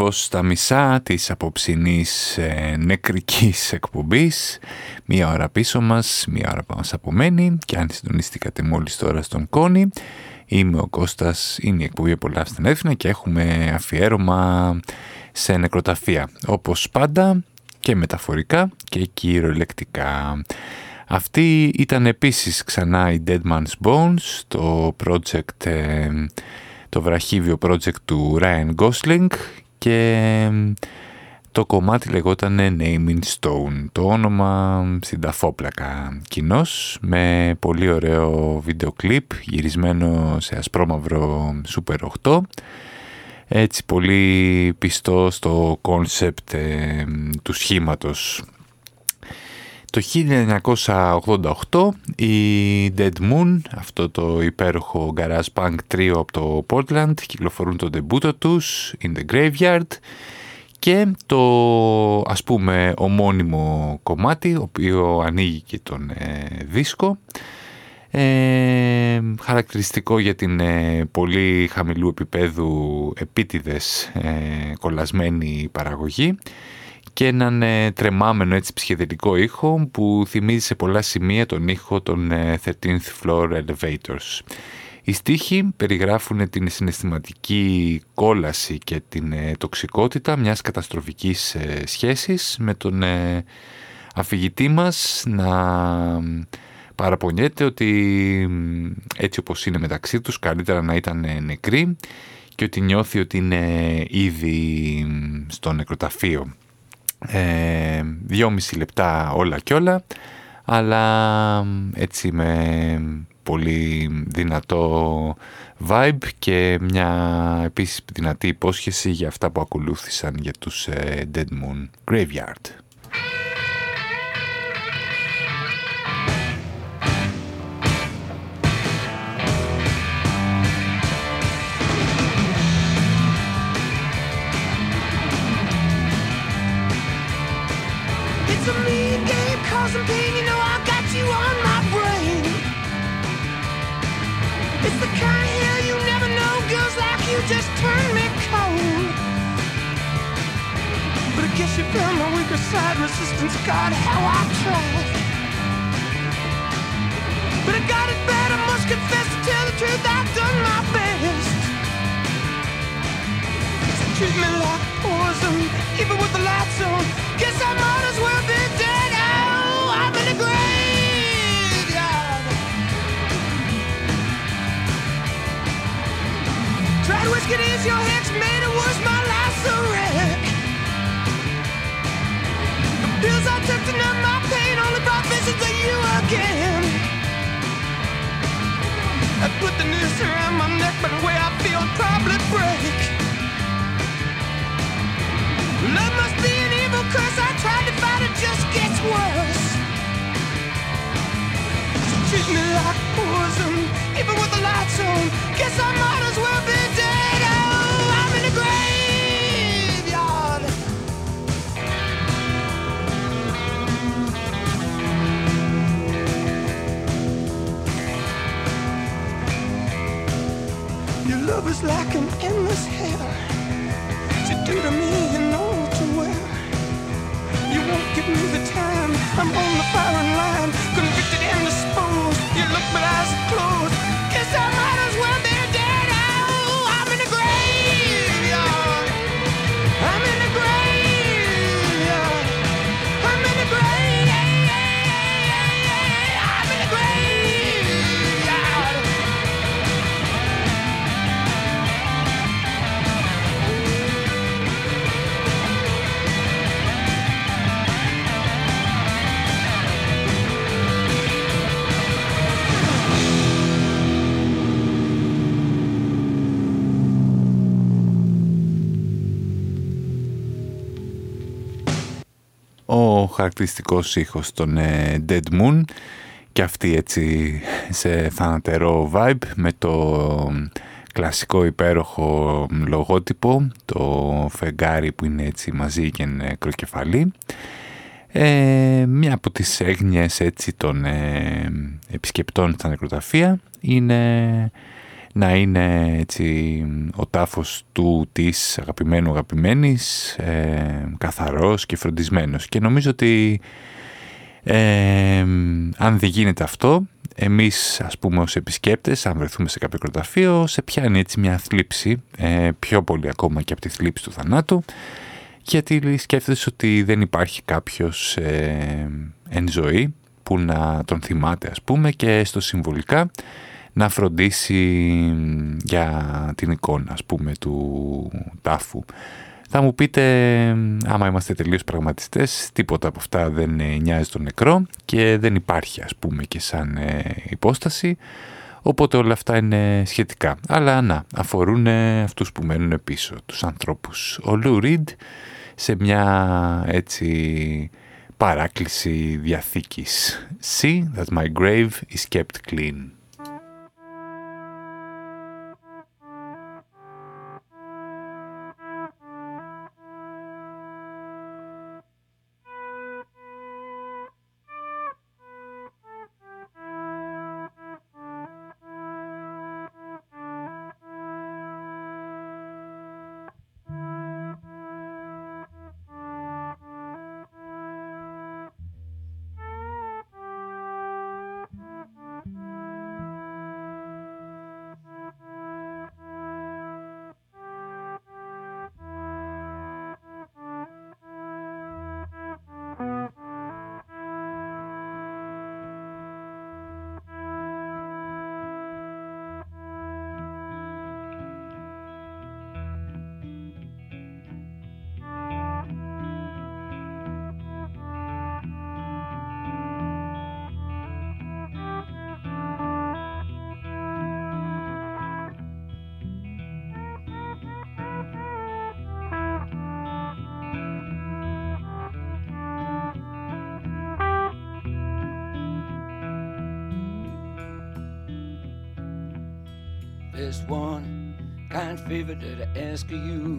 Ακριβώς στα μισά της απόψινής ε, νεκρικής εκπομπής. Μία ώρα πίσω μας, μία ώρα που μας απομένει και αν συντονίστηκατε μόλις τώρα στον Κόνη. Είμαι ο Κώστας, είναι η εκπομπή πολλά στην Έθινα και έχουμε αφιέρωμα σε νεκροταφεία. Όπως πάντα και μεταφορικά και κυριολεκτικά. Αυτή ήταν επίσης ξανά η Dead Man's Bones, το project, ε, το βραχύβιο project του Ryan Gosling και το κομμάτι λεγόταν Name in Stone. Το όνομα στην ταφόπλακα κοινώς με πολύ ωραίο βίντεο κλιπ γυρισμένο σε ασπρόμαυρο Super 8 έτσι πολύ πιστό στο concept του σχήματος. Το 1988 η Dead Moon, αυτό το υπέροχο garage punk trio από το Portland, κυκλοφορούν το debut τους, In the Graveyard, και το ας πούμε ομώνυμο κομμάτι, ο οποίο ανοίγει και τον ε, δίσκο, ε, χαρακτηριστικό για την ε, πολύ χαμηλού επίπεδου επίτηδες ε, κολλασμένη παραγωγή και έναν ε, τρεμάμενο έτσι ψυχεδελικό ήχο που θυμίζει σε πολλά σημεία τον ήχο των 13th ε, Floor Elevators. Οι στίχοι περιγράφουν την συναισθηματική κόλαση και την ε, τοξικότητα μιας καταστροφικής σχέσης με τον αφηγητή μας να παραπονιέται ότι έτσι όπως είναι μεταξύ τους καλύτερα να ήταν νεκροί και ότι νιώθει ότι είναι ήδη στο νεκροταφείο ε, δυόμιση λεπτά όλα και όλα αλλά έτσι με πολύ δυνατό vibe και μια επίσης δυνατή υπόσχεση για αυτά που ακολούθησαν για τους ε, Dead Moon Graveyard. Just turn me cold. But I guess you found my weaker side, resistance. God, how I tried. But I got it bad, I must confess to tell the truth, I've done my best. So treat me like poison, even with the lights on. Guess I might as well be dead. Oh, Tried whiskey ease your hex, made it worse, my a wreck. The pills I took to numb my pain only brought visions of you again. I put the noose around my neck, but the way I feel probably break. Love must be an evil curse. I tried to fight it, just gets worse. So treat me like poison, even with the lights on. Guess I might as well love is like an endless hell. You do to me, you know too well. You won't give me the time. I'm on the firing χαρακτηριστικός ήχος των ε, Dead Moon και αυτή έτσι σε θανατερό vibe με το κλασικό υπέροχο λογότυπο, το φεγγάρι που είναι έτσι μαζί και νεκροκεφαλή. Ε, μια από τις έγνοιες έτσι των ε, επισκεπτών στα νεκροταφεία είναι να είναι έτσι ο τάφος του της αγαπημένου αγαπημένης ε, καθαρός και φροντισμένος. Και νομίζω ότι ε, αν δεν γίνεται αυτό εμείς ας πούμε ως επισκέπτες αν βρεθούμε σε κάποιο κροταφείο σε πιάνει έτσι μια θλίψη ε, πιο πολύ ακόμα και από τη θλίψη του θανάτου γιατί σκέφτεσαι ότι δεν υπάρχει κάποιος ε, εν ζωή που να τον θυμάται ας πούμε και στο συμβολικά να φροντίσει για την εικόνα ας πούμε του τάφου. Θα μου πείτε, άμα είμαστε τελείως πραγματιστές, τίποτα από αυτά δεν νοιάζει τον νεκρό και δεν υπάρχει ας πούμε και σαν ε, υπόσταση, οπότε όλα αυτά είναι σχετικά. Αλλά να, αφορούν αυτούς που μένουν πίσω, τους ανθρώπους. Ο Λου Ριντ σε μια έτσι παράκληση διαθήκης. See that my grave is kept clean. Ask you.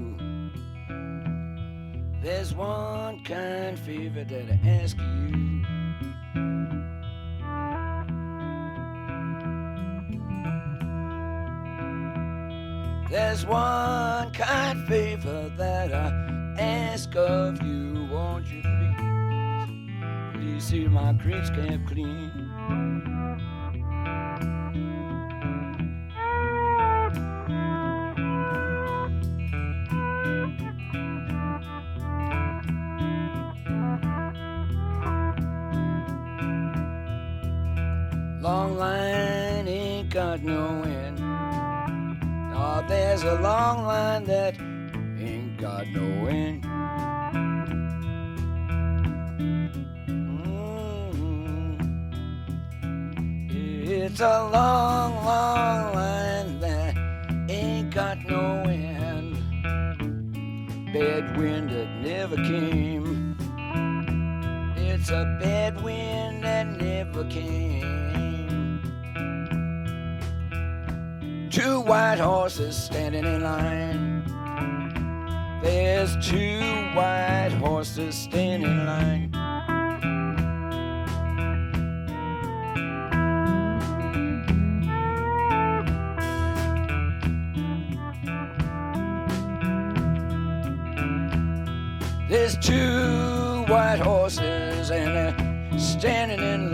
White horses standing in line. There's two white horses standing in line. There's two white horses and they're standing in line.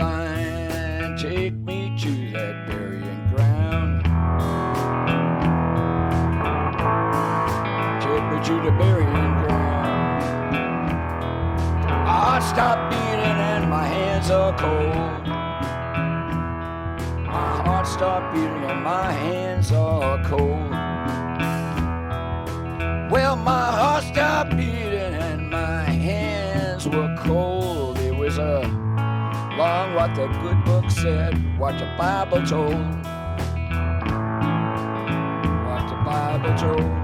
Stopped beating and my hands are cold. My heart stopped beating and my hands are cold. Well, my heart stopped beating and my hands were cold. It was a long what the good book said, what the Bible told. What the Bible told.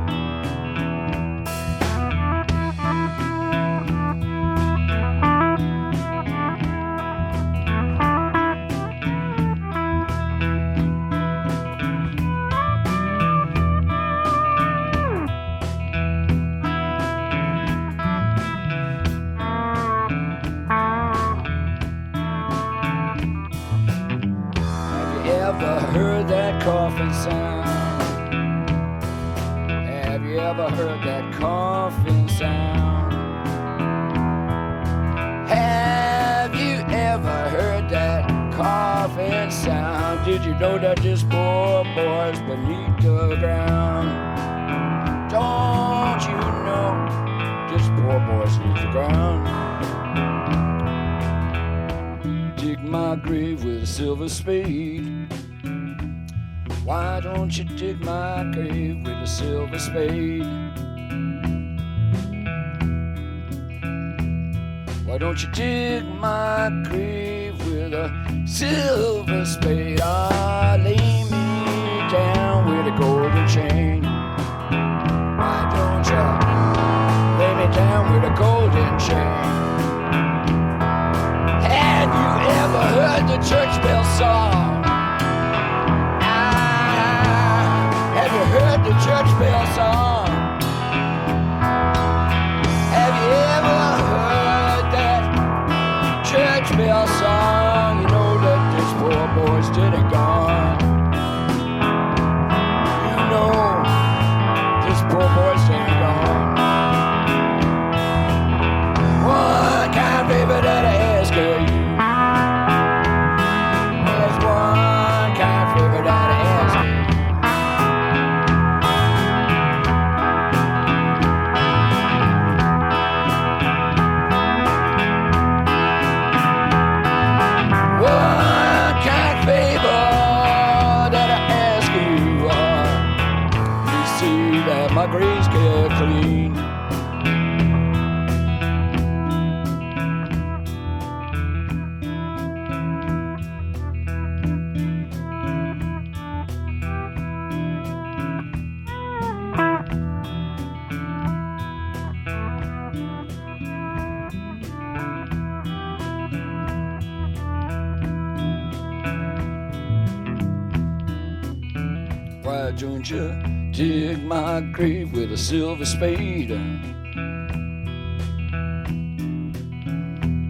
Grave with a silver spade.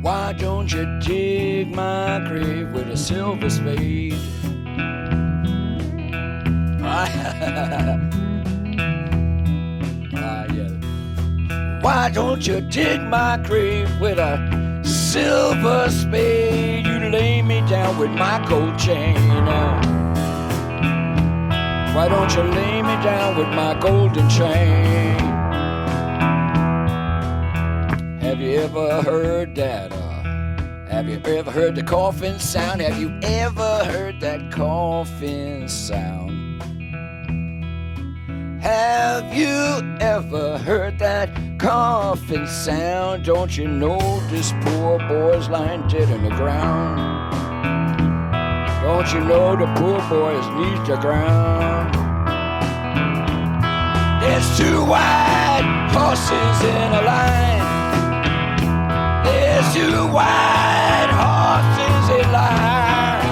Why don't you dig my grave with a silver spade? ah, yeah. Why don't you dig my grave with a silver spade? You lay me down with my gold chain. Why don't you lay me down with my golden chain? Have you ever heard that? Uh, have you ever heard the coffin sound? Have you ever heard that coffin sound? Have you ever heard that coffin sound? Don't you know this poor boy's lying dead in the ground? Don't you know the poor boy is needs the ground? There's two white horses in a line. There's two white horses in line.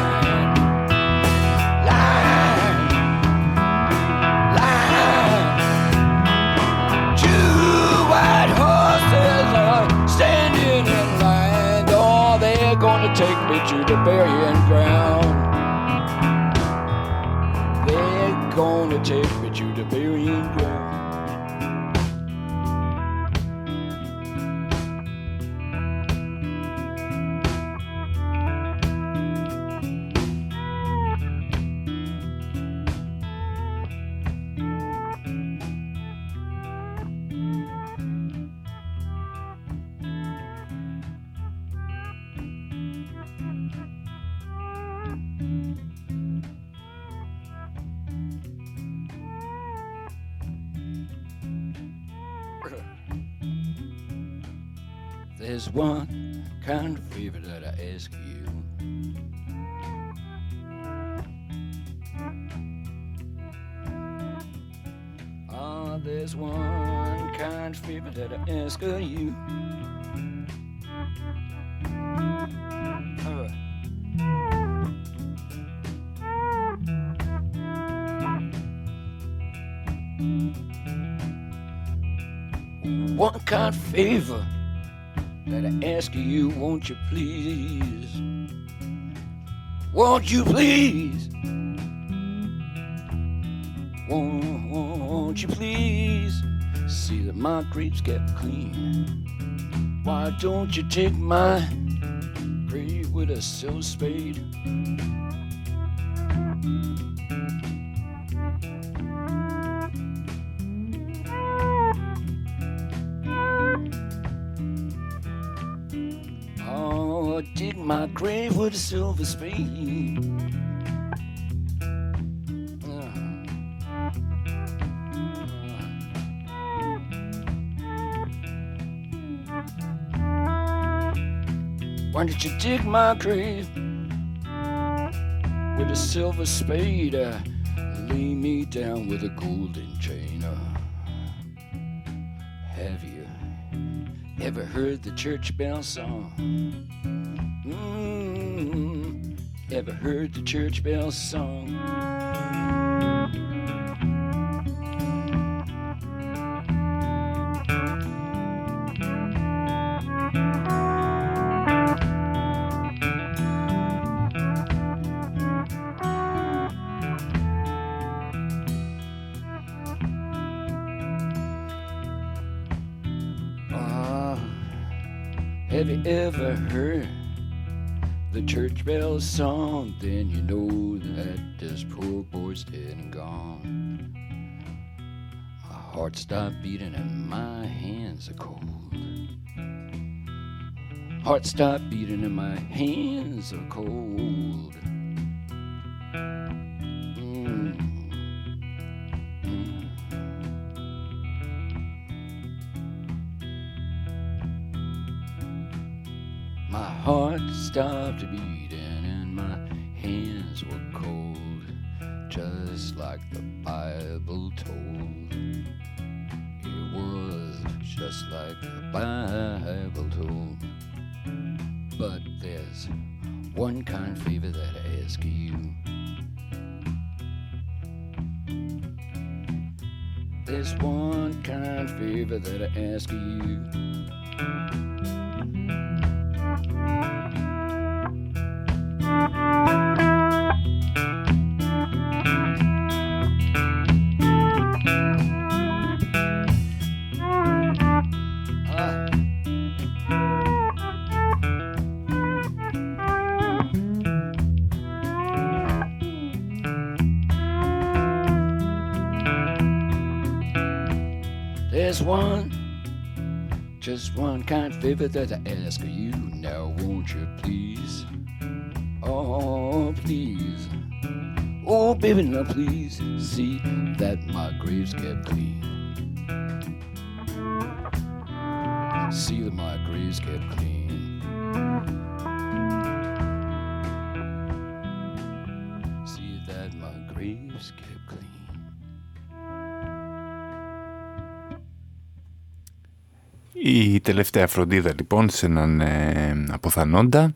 Line, line. Two white horses are standing in line. Oh, they're gonna take me to the burying ground. Gonna take me to the burying ground. One kind of favor that I ask you. Ah, there's one kind of favor that I ask of you. One kind of favor that I ask you, won't you please? Won't you please? Won't, won't you please see that my grapes get clean? Why don't you take my grave with a silver spade? Oh, dig my grave with a silver spade. Why don't you dig my grave with a silver spade? Uh, lay me down with a golden chain. Uh, have you ever heard the church bell song? Mm, ever heard the church bell song? Heart stopped beating and my hands are cold. Heart stopped beating and my hands are cold. My heart stopped beating and my hands were cold, just like the Bible told. Was just like the Bible told. But there's one kind favor that I ask you. There's one kind favor that I ask of you. There's one, just one kind favor that I ask of you. Now, won't you please? Oh, please. Oh, baby, now please see that my grave's kept clean. See that my grave's kept clean. Η τελευταία φροντίδα λοιπόν σε έναν ε, αποθανόντα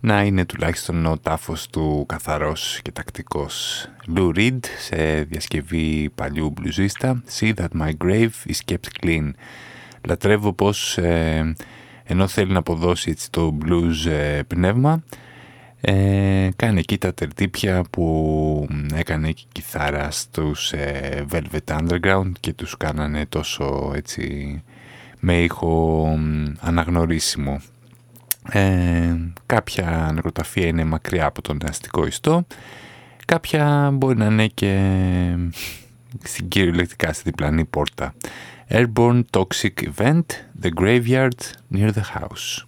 να είναι τουλάχιστον ο τάφος του καθαρός και τακτικός. Lou Reed σε διασκευή παλιού μπλουζίστα See that my grave is kept clean. Λατρεύω πως ε, ενώ θέλει να αποδώσει έτσι, το blues ε, πνεύμα ε, κάνει εκεί τα τερτύπια που έκανε και η κιθάρα στους ε, Velvet Underground και τους κάνανε τόσο έτσι με ήχο μ, αναγνωρίσιμο. Ε, κάποια νεκροταφεία είναι μακριά από τον αστικό ιστό, κάποια μπορεί να είναι και στην κυριολεκτικά στη διπλανή πόρτα. Airborne Toxic Event, The Graveyard Near the House.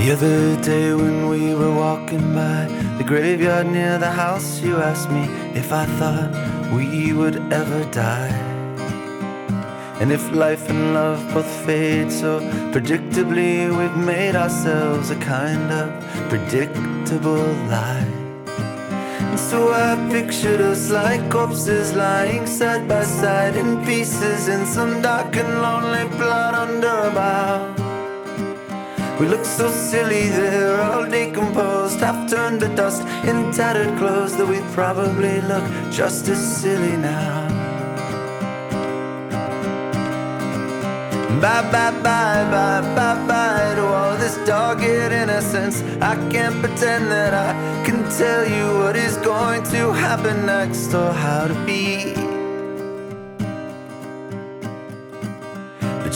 The other day when we were walking by the graveyard near the house, you asked me if I thought we would ever die. And if life and love both fade so predictably, we've made ourselves a kind of predictable lie. And so I pictured us like corpses lying side by side in pieces in some dark and lonely plot under a bough. We look so silly there, all decomposed, half turned to dust in tattered clothes that we'd probably look just as silly now. Bye, bye, bye, bye, bye, bye to all this dogged innocence. I can't pretend that I can tell you what is going to happen next or how to be.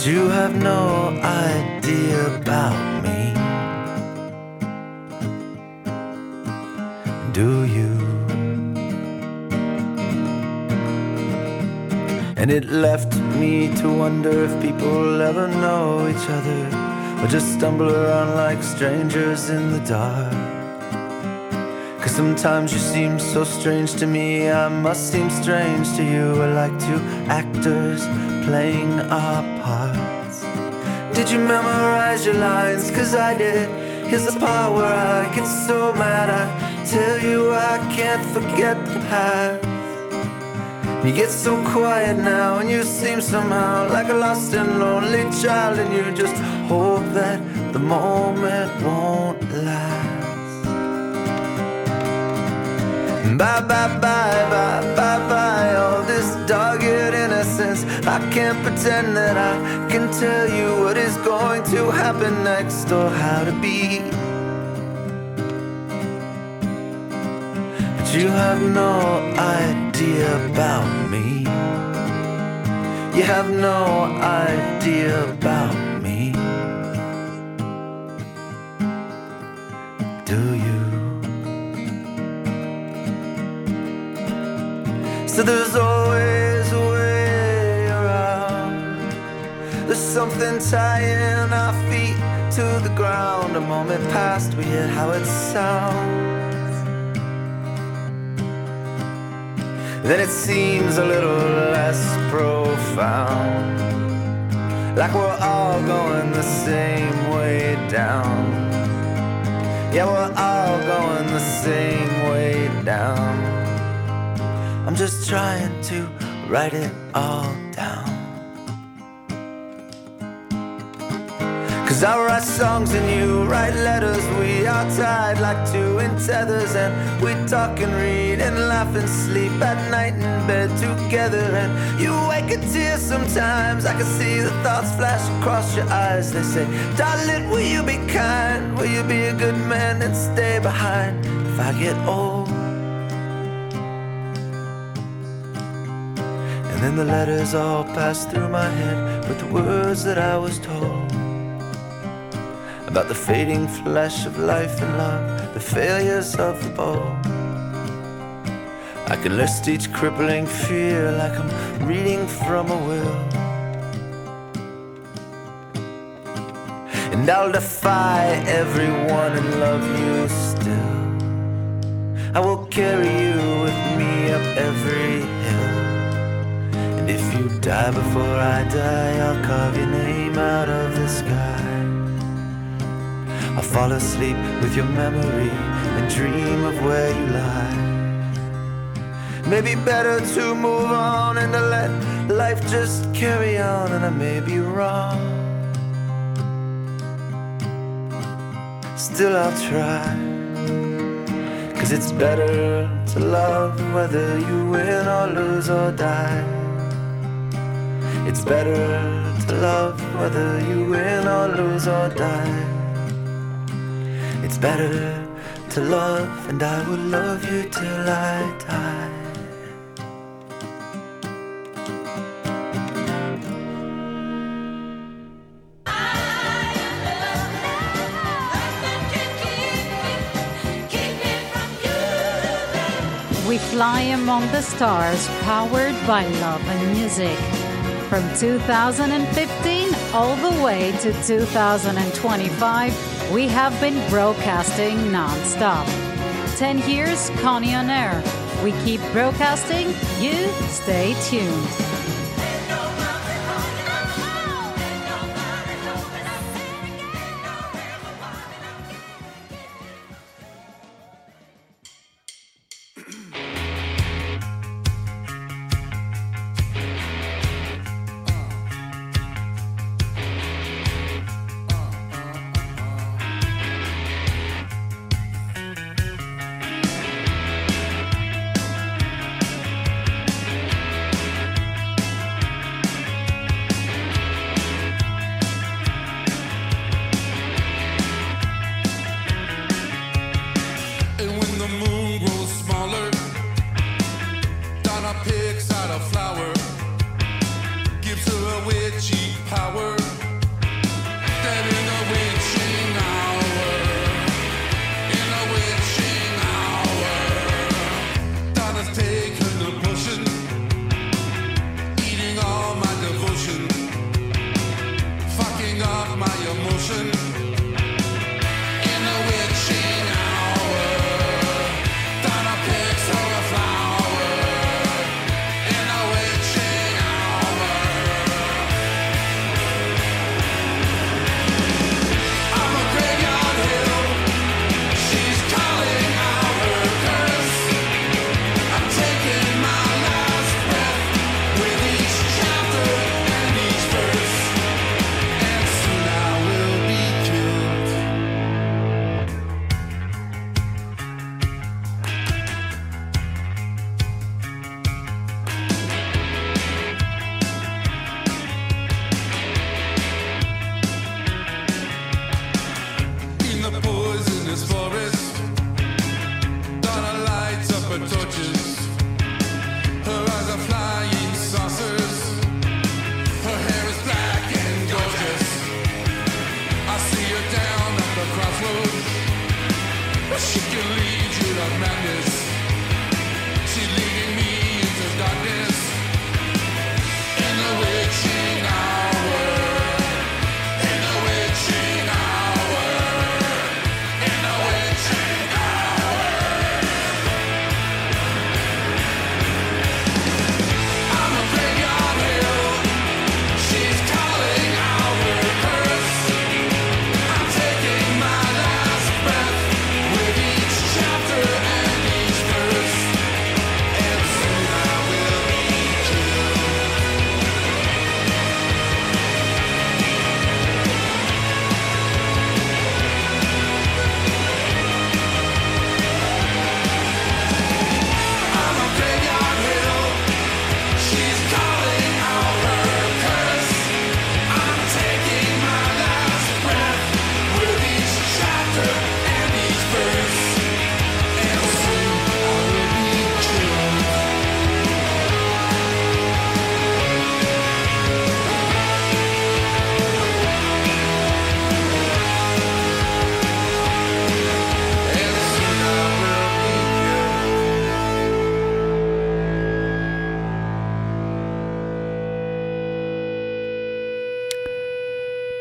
You have no idea about me. Do you? And it left me to wonder if people ever know each other or just stumble around like strangers in the dark. Cause sometimes you seem so strange to me, I must seem strange to you. We're like two actors playing our parts. Did you memorize your lines? Cause I did. Here's the part where I get so mad. I tell you I can't forget the past. You get so quiet now, and you seem somehow like a lost and lonely child, and you just hope that the moment won't last. Bye, bye, bye, bye, bye, bye, all this dogged innocence. I can't pretend that I can tell you what is going to happen next or how to be. But you have no idea about me. You have no idea about me. So there's always a way around. There's something tying our feet to the ground. A moment past, we hear how it sounds. Then it seems a little less profound. Like we're all going the same way down. Yeah, we're all going the same way down. I'm just trying to write it all down. Cause I write songs and you write letters. We are tied like two in tethers. And we talk and read and laugh and sleep at night in bed together. And you wake a tear sometimes. I can see the thoughts flash across your eyes. They say, Darling, will you be kind? Will you be a good man and stay behind if I get old? And the letters all pass through my head with the words that I was told about the fading flesh of life and love, the failures of the bold. I can list each crippling fear like I'm reading from a will. And I'll defy everyone and love you still. I will carry you with me up every hill. Die before I die, I'll carve your name out of the sky. I'll fall asleep with your memory and dream of where you lie. Maybe better to move on and to let life just carry on, and I may be wrong. Still, I'll try. Cause it's better to love whether you win or lose or die. It's better to love whether you win or lose or die. It's better to love, and I will love you till I die. We fly among the stars, powered by love and music. From 2015 all the way to 2025, we have been broadcasting non-stop. 10 years Connie on air. We keep broadcasting, you stay tuned.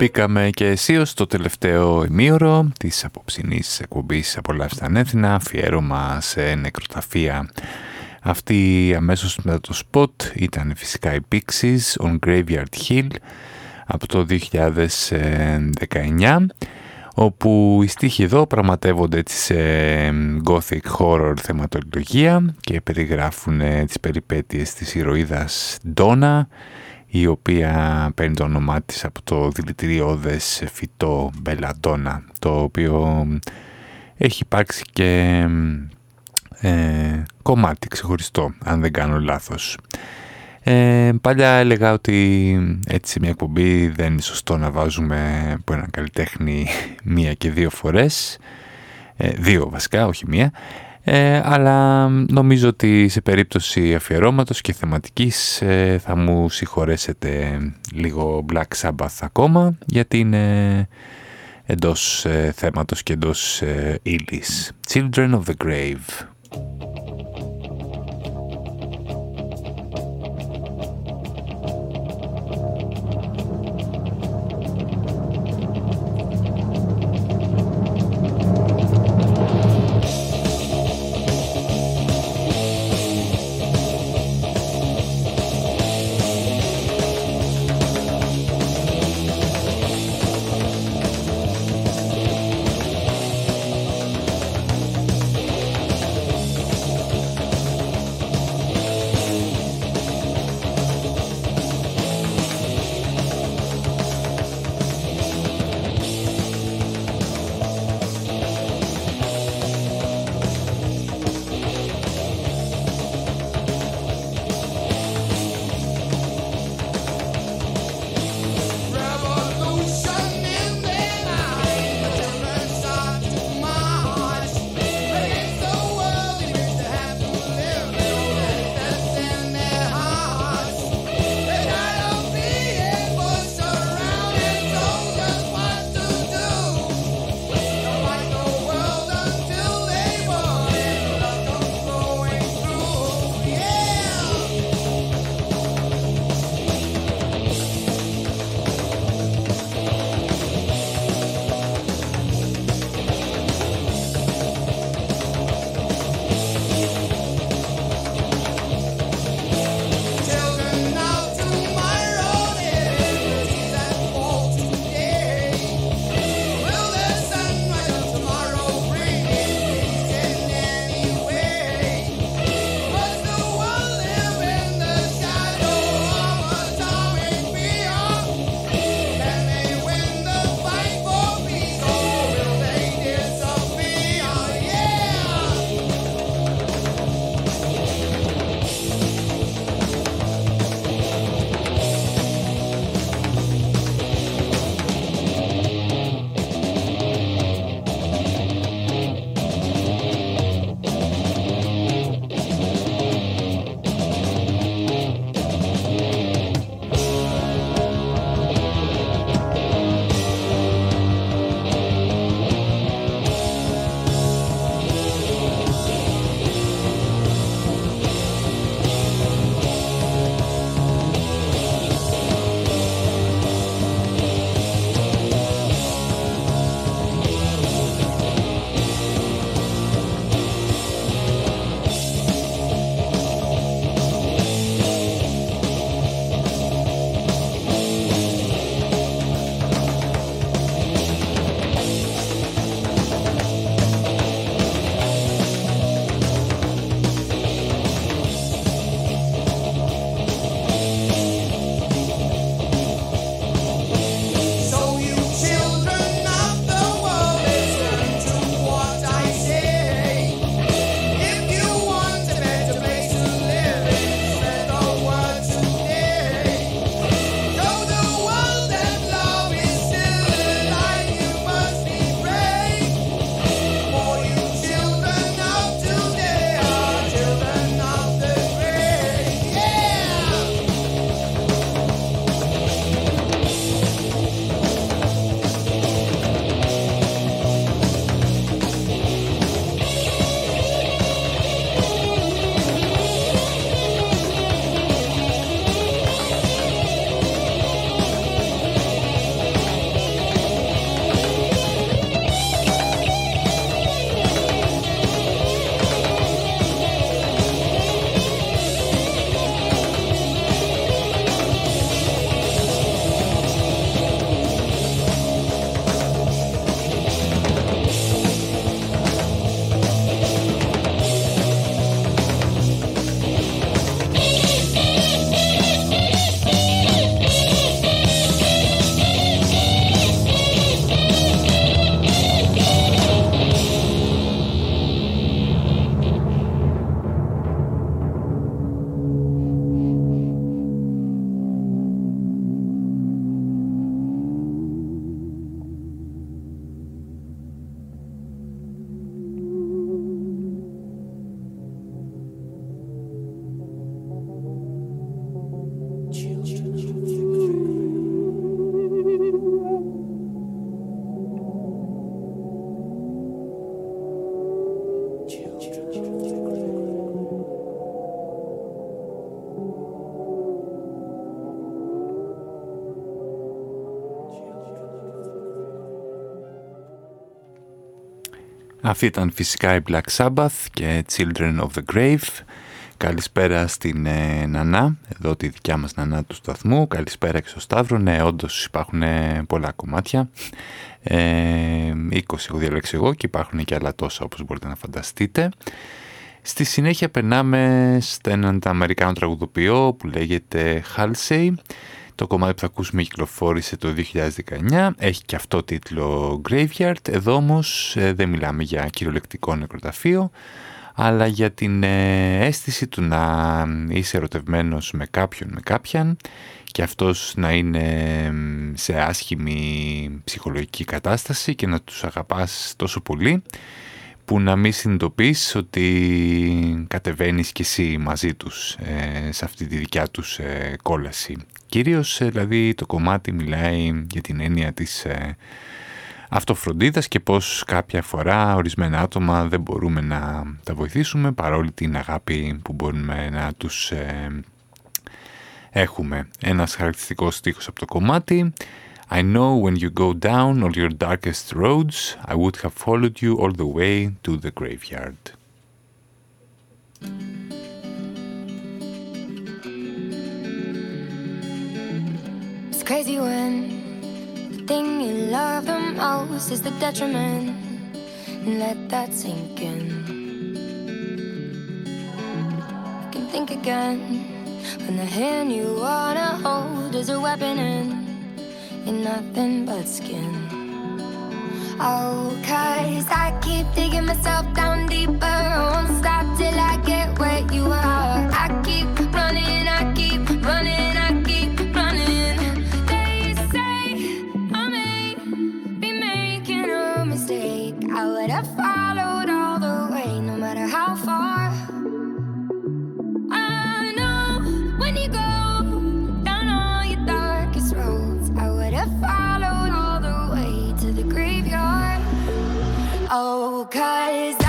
Μπήκαμε και εσύ στο τελευταίο ημίωρο της απόψινής εκπομπής «Απολαύστα ανέθινα», αφιέρωμα σε νεκροταφεία. Αυτή αμέσως μετά το spot ήταν φυσικά οι Pixies on Graveyard Hill από το 2019 όπου οι στίχοι εδώ πραγματεύονται έτσι σε gothic horror θεματολογία και περιγράφουν τις περιπέτειες της ηρωίδας Donna η οποία παίρνει το όνομά της από το δηλητηριώδες φυτό Μπελαντόνα, το οποίο έχει υπάρξει και ε, κομμάτι ξεχωριστό, αν δεν κάνω λάθος. Ε, παλιά έλεγα ότι έτσι σε μια εκπομπή δεν είναι σωστό να βάζουμε από έναν καλλιτέχνη μία και δύο φορές, ε, δύο βασικά, όχι μία, ε, αλλά νομίζω ότι σε περίπτωση αφιερώματος και θεματικής ε, θα μου συγχωρέσετε λίγο Black Sabbath ακόμα γιατί είναι εντός ε, θέματος και εντός ε, ύλης. Children of the Grave. Αυτή ήταν φυσικά η Black Sabbath και Children of the Grave. Καλησπέρα στην ε, Νανά, εδώ τη δικιά μας Νανά του σταθμού. Καλησπέρα και στο Σταύρο. Ναι, όντως υπάρχουν ε, πολλά κομμάτια. Ε, 20 έχω διαλέξει εγώ και υπάρχουν και άλλα τόσα όπως μπορείτε να φανταστείτε. Στη συνέχεια περνάμε σε έναν Αμερικάνο τραγουδοποιό που λέγεται Halsey. Το κομμάτι που θα ακούσουμε κυκλοφόρησε το 2019, έχει και αυτό τίτλο Graveyard, εδώ όμως ε, δεν μιλάμε για κυριολεκτικό νεκροταφείο, αλλά για την ε, αίσθηση του να είσαι ερωτευμένος με κάποιον, με κάποιαν και αυτός να είναι σε άσχημη ψυχολογική κατάσταση και να τους αγαπάς τόσο πολύ που να μην συνειδητοποιείς ότι κατεβαίνεις κι εσύ μαζί τους ε, σε αυτή τη δικιά τους ε, κόλαση. Κυρίως ε, δηλαδή το κομμάτι μιλάει για την έννοια της αυτοφροντίδας και πως κάποια φορά ορισμένα άτομα δεν μπορούμε να τα βοηθήσουμε παρόλη την αγάπη που μπορούμε να τους έχουμε. Ένας χαρακτηριστικός στίχος από το κομμάτι I know when you go down all your darkest roads, I would have followed you all the way to the graveyard. Crazy when the thing you love the most is the detriment. Let that sink in. You can think again when the hand you wanna hold is a weapon and in nothing but skin. Oh, cause I keep digging myself down deeper. I won't stop till I get where you are. I keep running, cause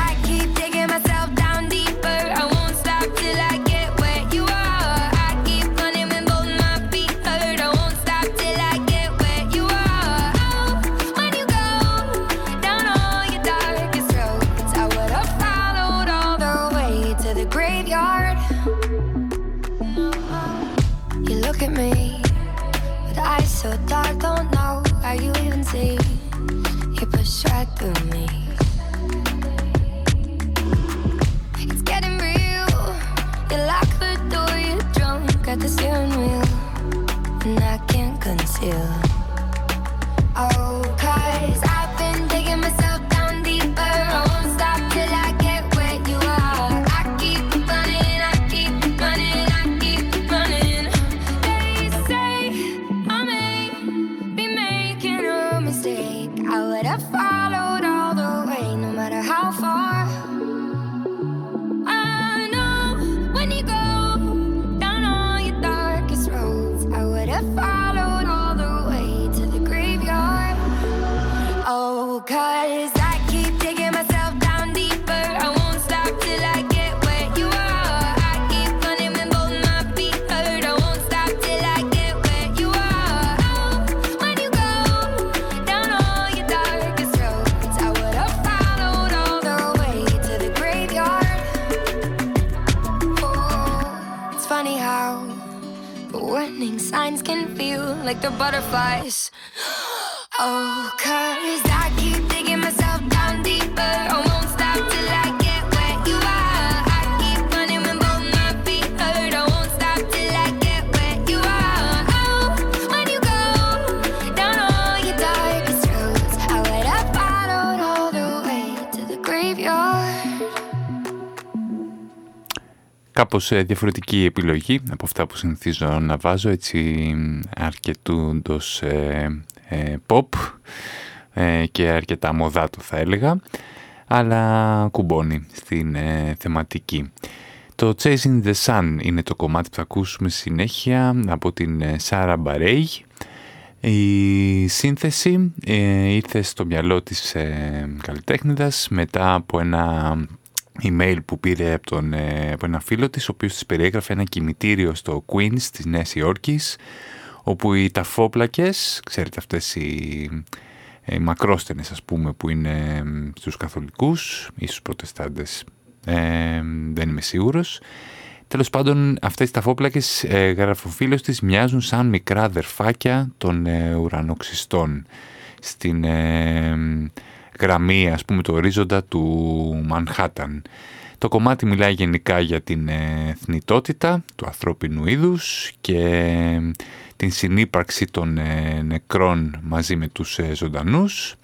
like they're butterflies. Κάπως διαφορετική επιλογή από αυτά που συνηθίζω να βάζω, έτσι αρκετούντος ε, ε, pop ε, και αρκετά μοδάτο θα έλεγα, αλλά κουμπώνει στην ε, θεματική. Το Chasing the Sun είναι το κομμάτι που θα ακούσουμε συνέχεια από την Σάρα Μπαρέι. Η σύνθεση ήρθε στο μυαλό της καλλιτέχνηδας μετά από ένα email που πήρε από, τον, ε, ένα φίλο της, ο οποίος της περιέγραφε ένα κημητήριο στο Queens της Νέας Υόρκης, όπου οι ταφόπλακες, ξέρετε αυτές οι, ε, οι μακρόστενες ας πούμε που είναι στους καθολικούς ή στους προτεστάντες, ε, δεν είμαι σίγουρος, Τέλος πάντων, αυτές οι ταφόπλακες, ε, γραφοφίλος της, μοιάζουν σαν μικρά δερφάκια των ε, ουρανοξυστών στην, ε, γραμμή, ας πούμε, του ορίζοντα του Μανχάταν. Το κομμάτι μιλάει γενικά για την θνητότητα του ανθρώπινου είδους και την συνύπαρξη των ε, νεκρών μαζί με τους ε, ζωντανούς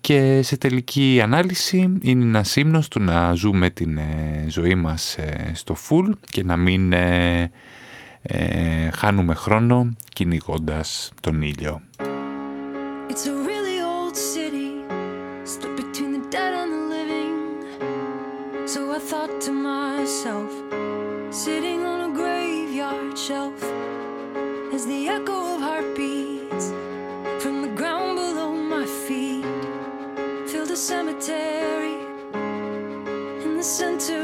και σε τελική ανάλυση είναι ένας σύμνος του να ζούμε την ε, ζωή μας στο φουλ και να μην χάνουμε χρόνο κυνηγώντας τον ήλιο. shelf is the echo of heartbeats from the ground below my feet. Fill the cemetery in the center.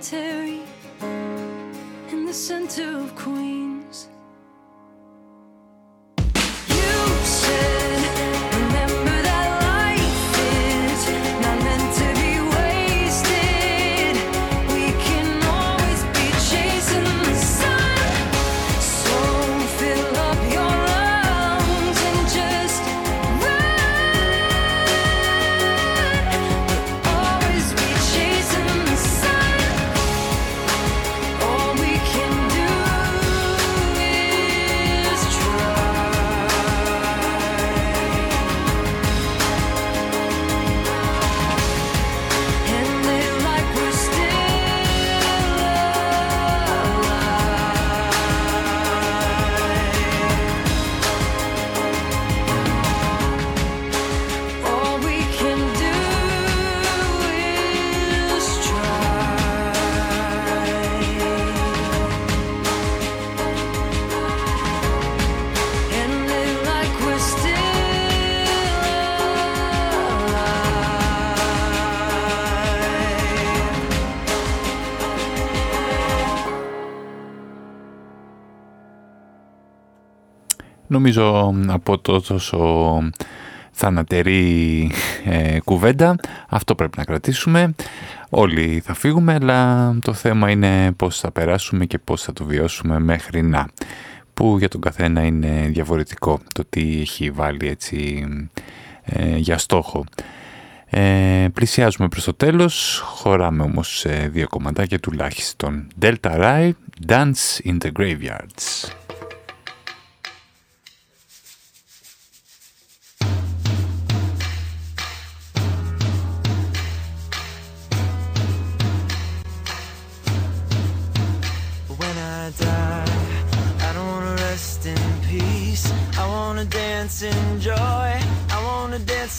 cemetery in the center of Queens. Νομίζω από τόσο θανατερή ε, κουβέντα αυτό πρέπει να κρατήσουμε. Όλοι θα φύγουμε αλλά το θέμα είναι πώς θα περάσουμε και πώς θα το βιώσουμε μέχρι να που για τον καθένα είναι διαφορετικό το τι έχει βάλει έτσι ε, για στόχο. Ε, πλησιάζουμε προς το τέλος, χωράμε όμως σε δύο κομματάκια τουλάχιστον. Delta Rai, Dance in the Graveyards.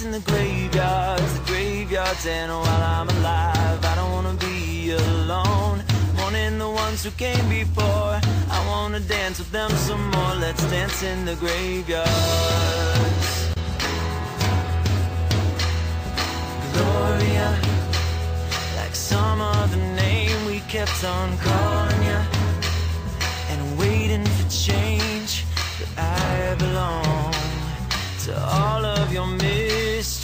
In the graveyards, the graveyards, and while I'm alive, I don't wanna be alone. Mourning the ones who came before. I wanna dance with them some more. Let's dance in the graveyards. Gloria, like some other name, we kept on calling you and waiting for change. But I belong to all of your mysteries.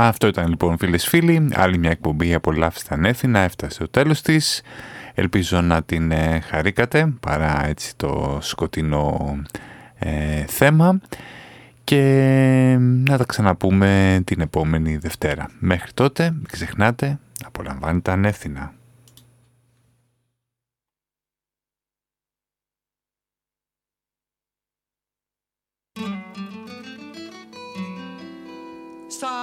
Αυτό ήταν λοιπόν φίλες φίλοι, άλλη μια εκπομπή απολαύστα ανέθινα, έφτασε στο τέλος της. Ελπίζω να την ε, χαρήκατε παρά έτσι το σκοτεινό ε, θέμα και να τα ξαναπούμε την επόμενη Δευτέρα. Μέχρι τότε μην ξεχνάτε, απολαμβάνετε ανέθινα.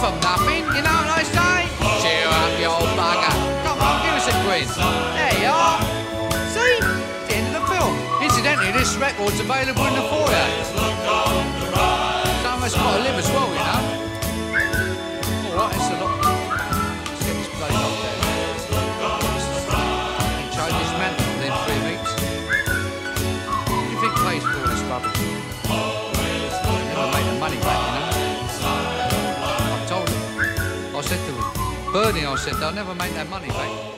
from nothing, you know what I say? Cheer up, you old bugger. Come on, give us a grin. There you are. See? It's the end of the film. Incidentally, this record's available in the foyer. Some of us got to live as well, Bernie, I said, they'll never make that money back.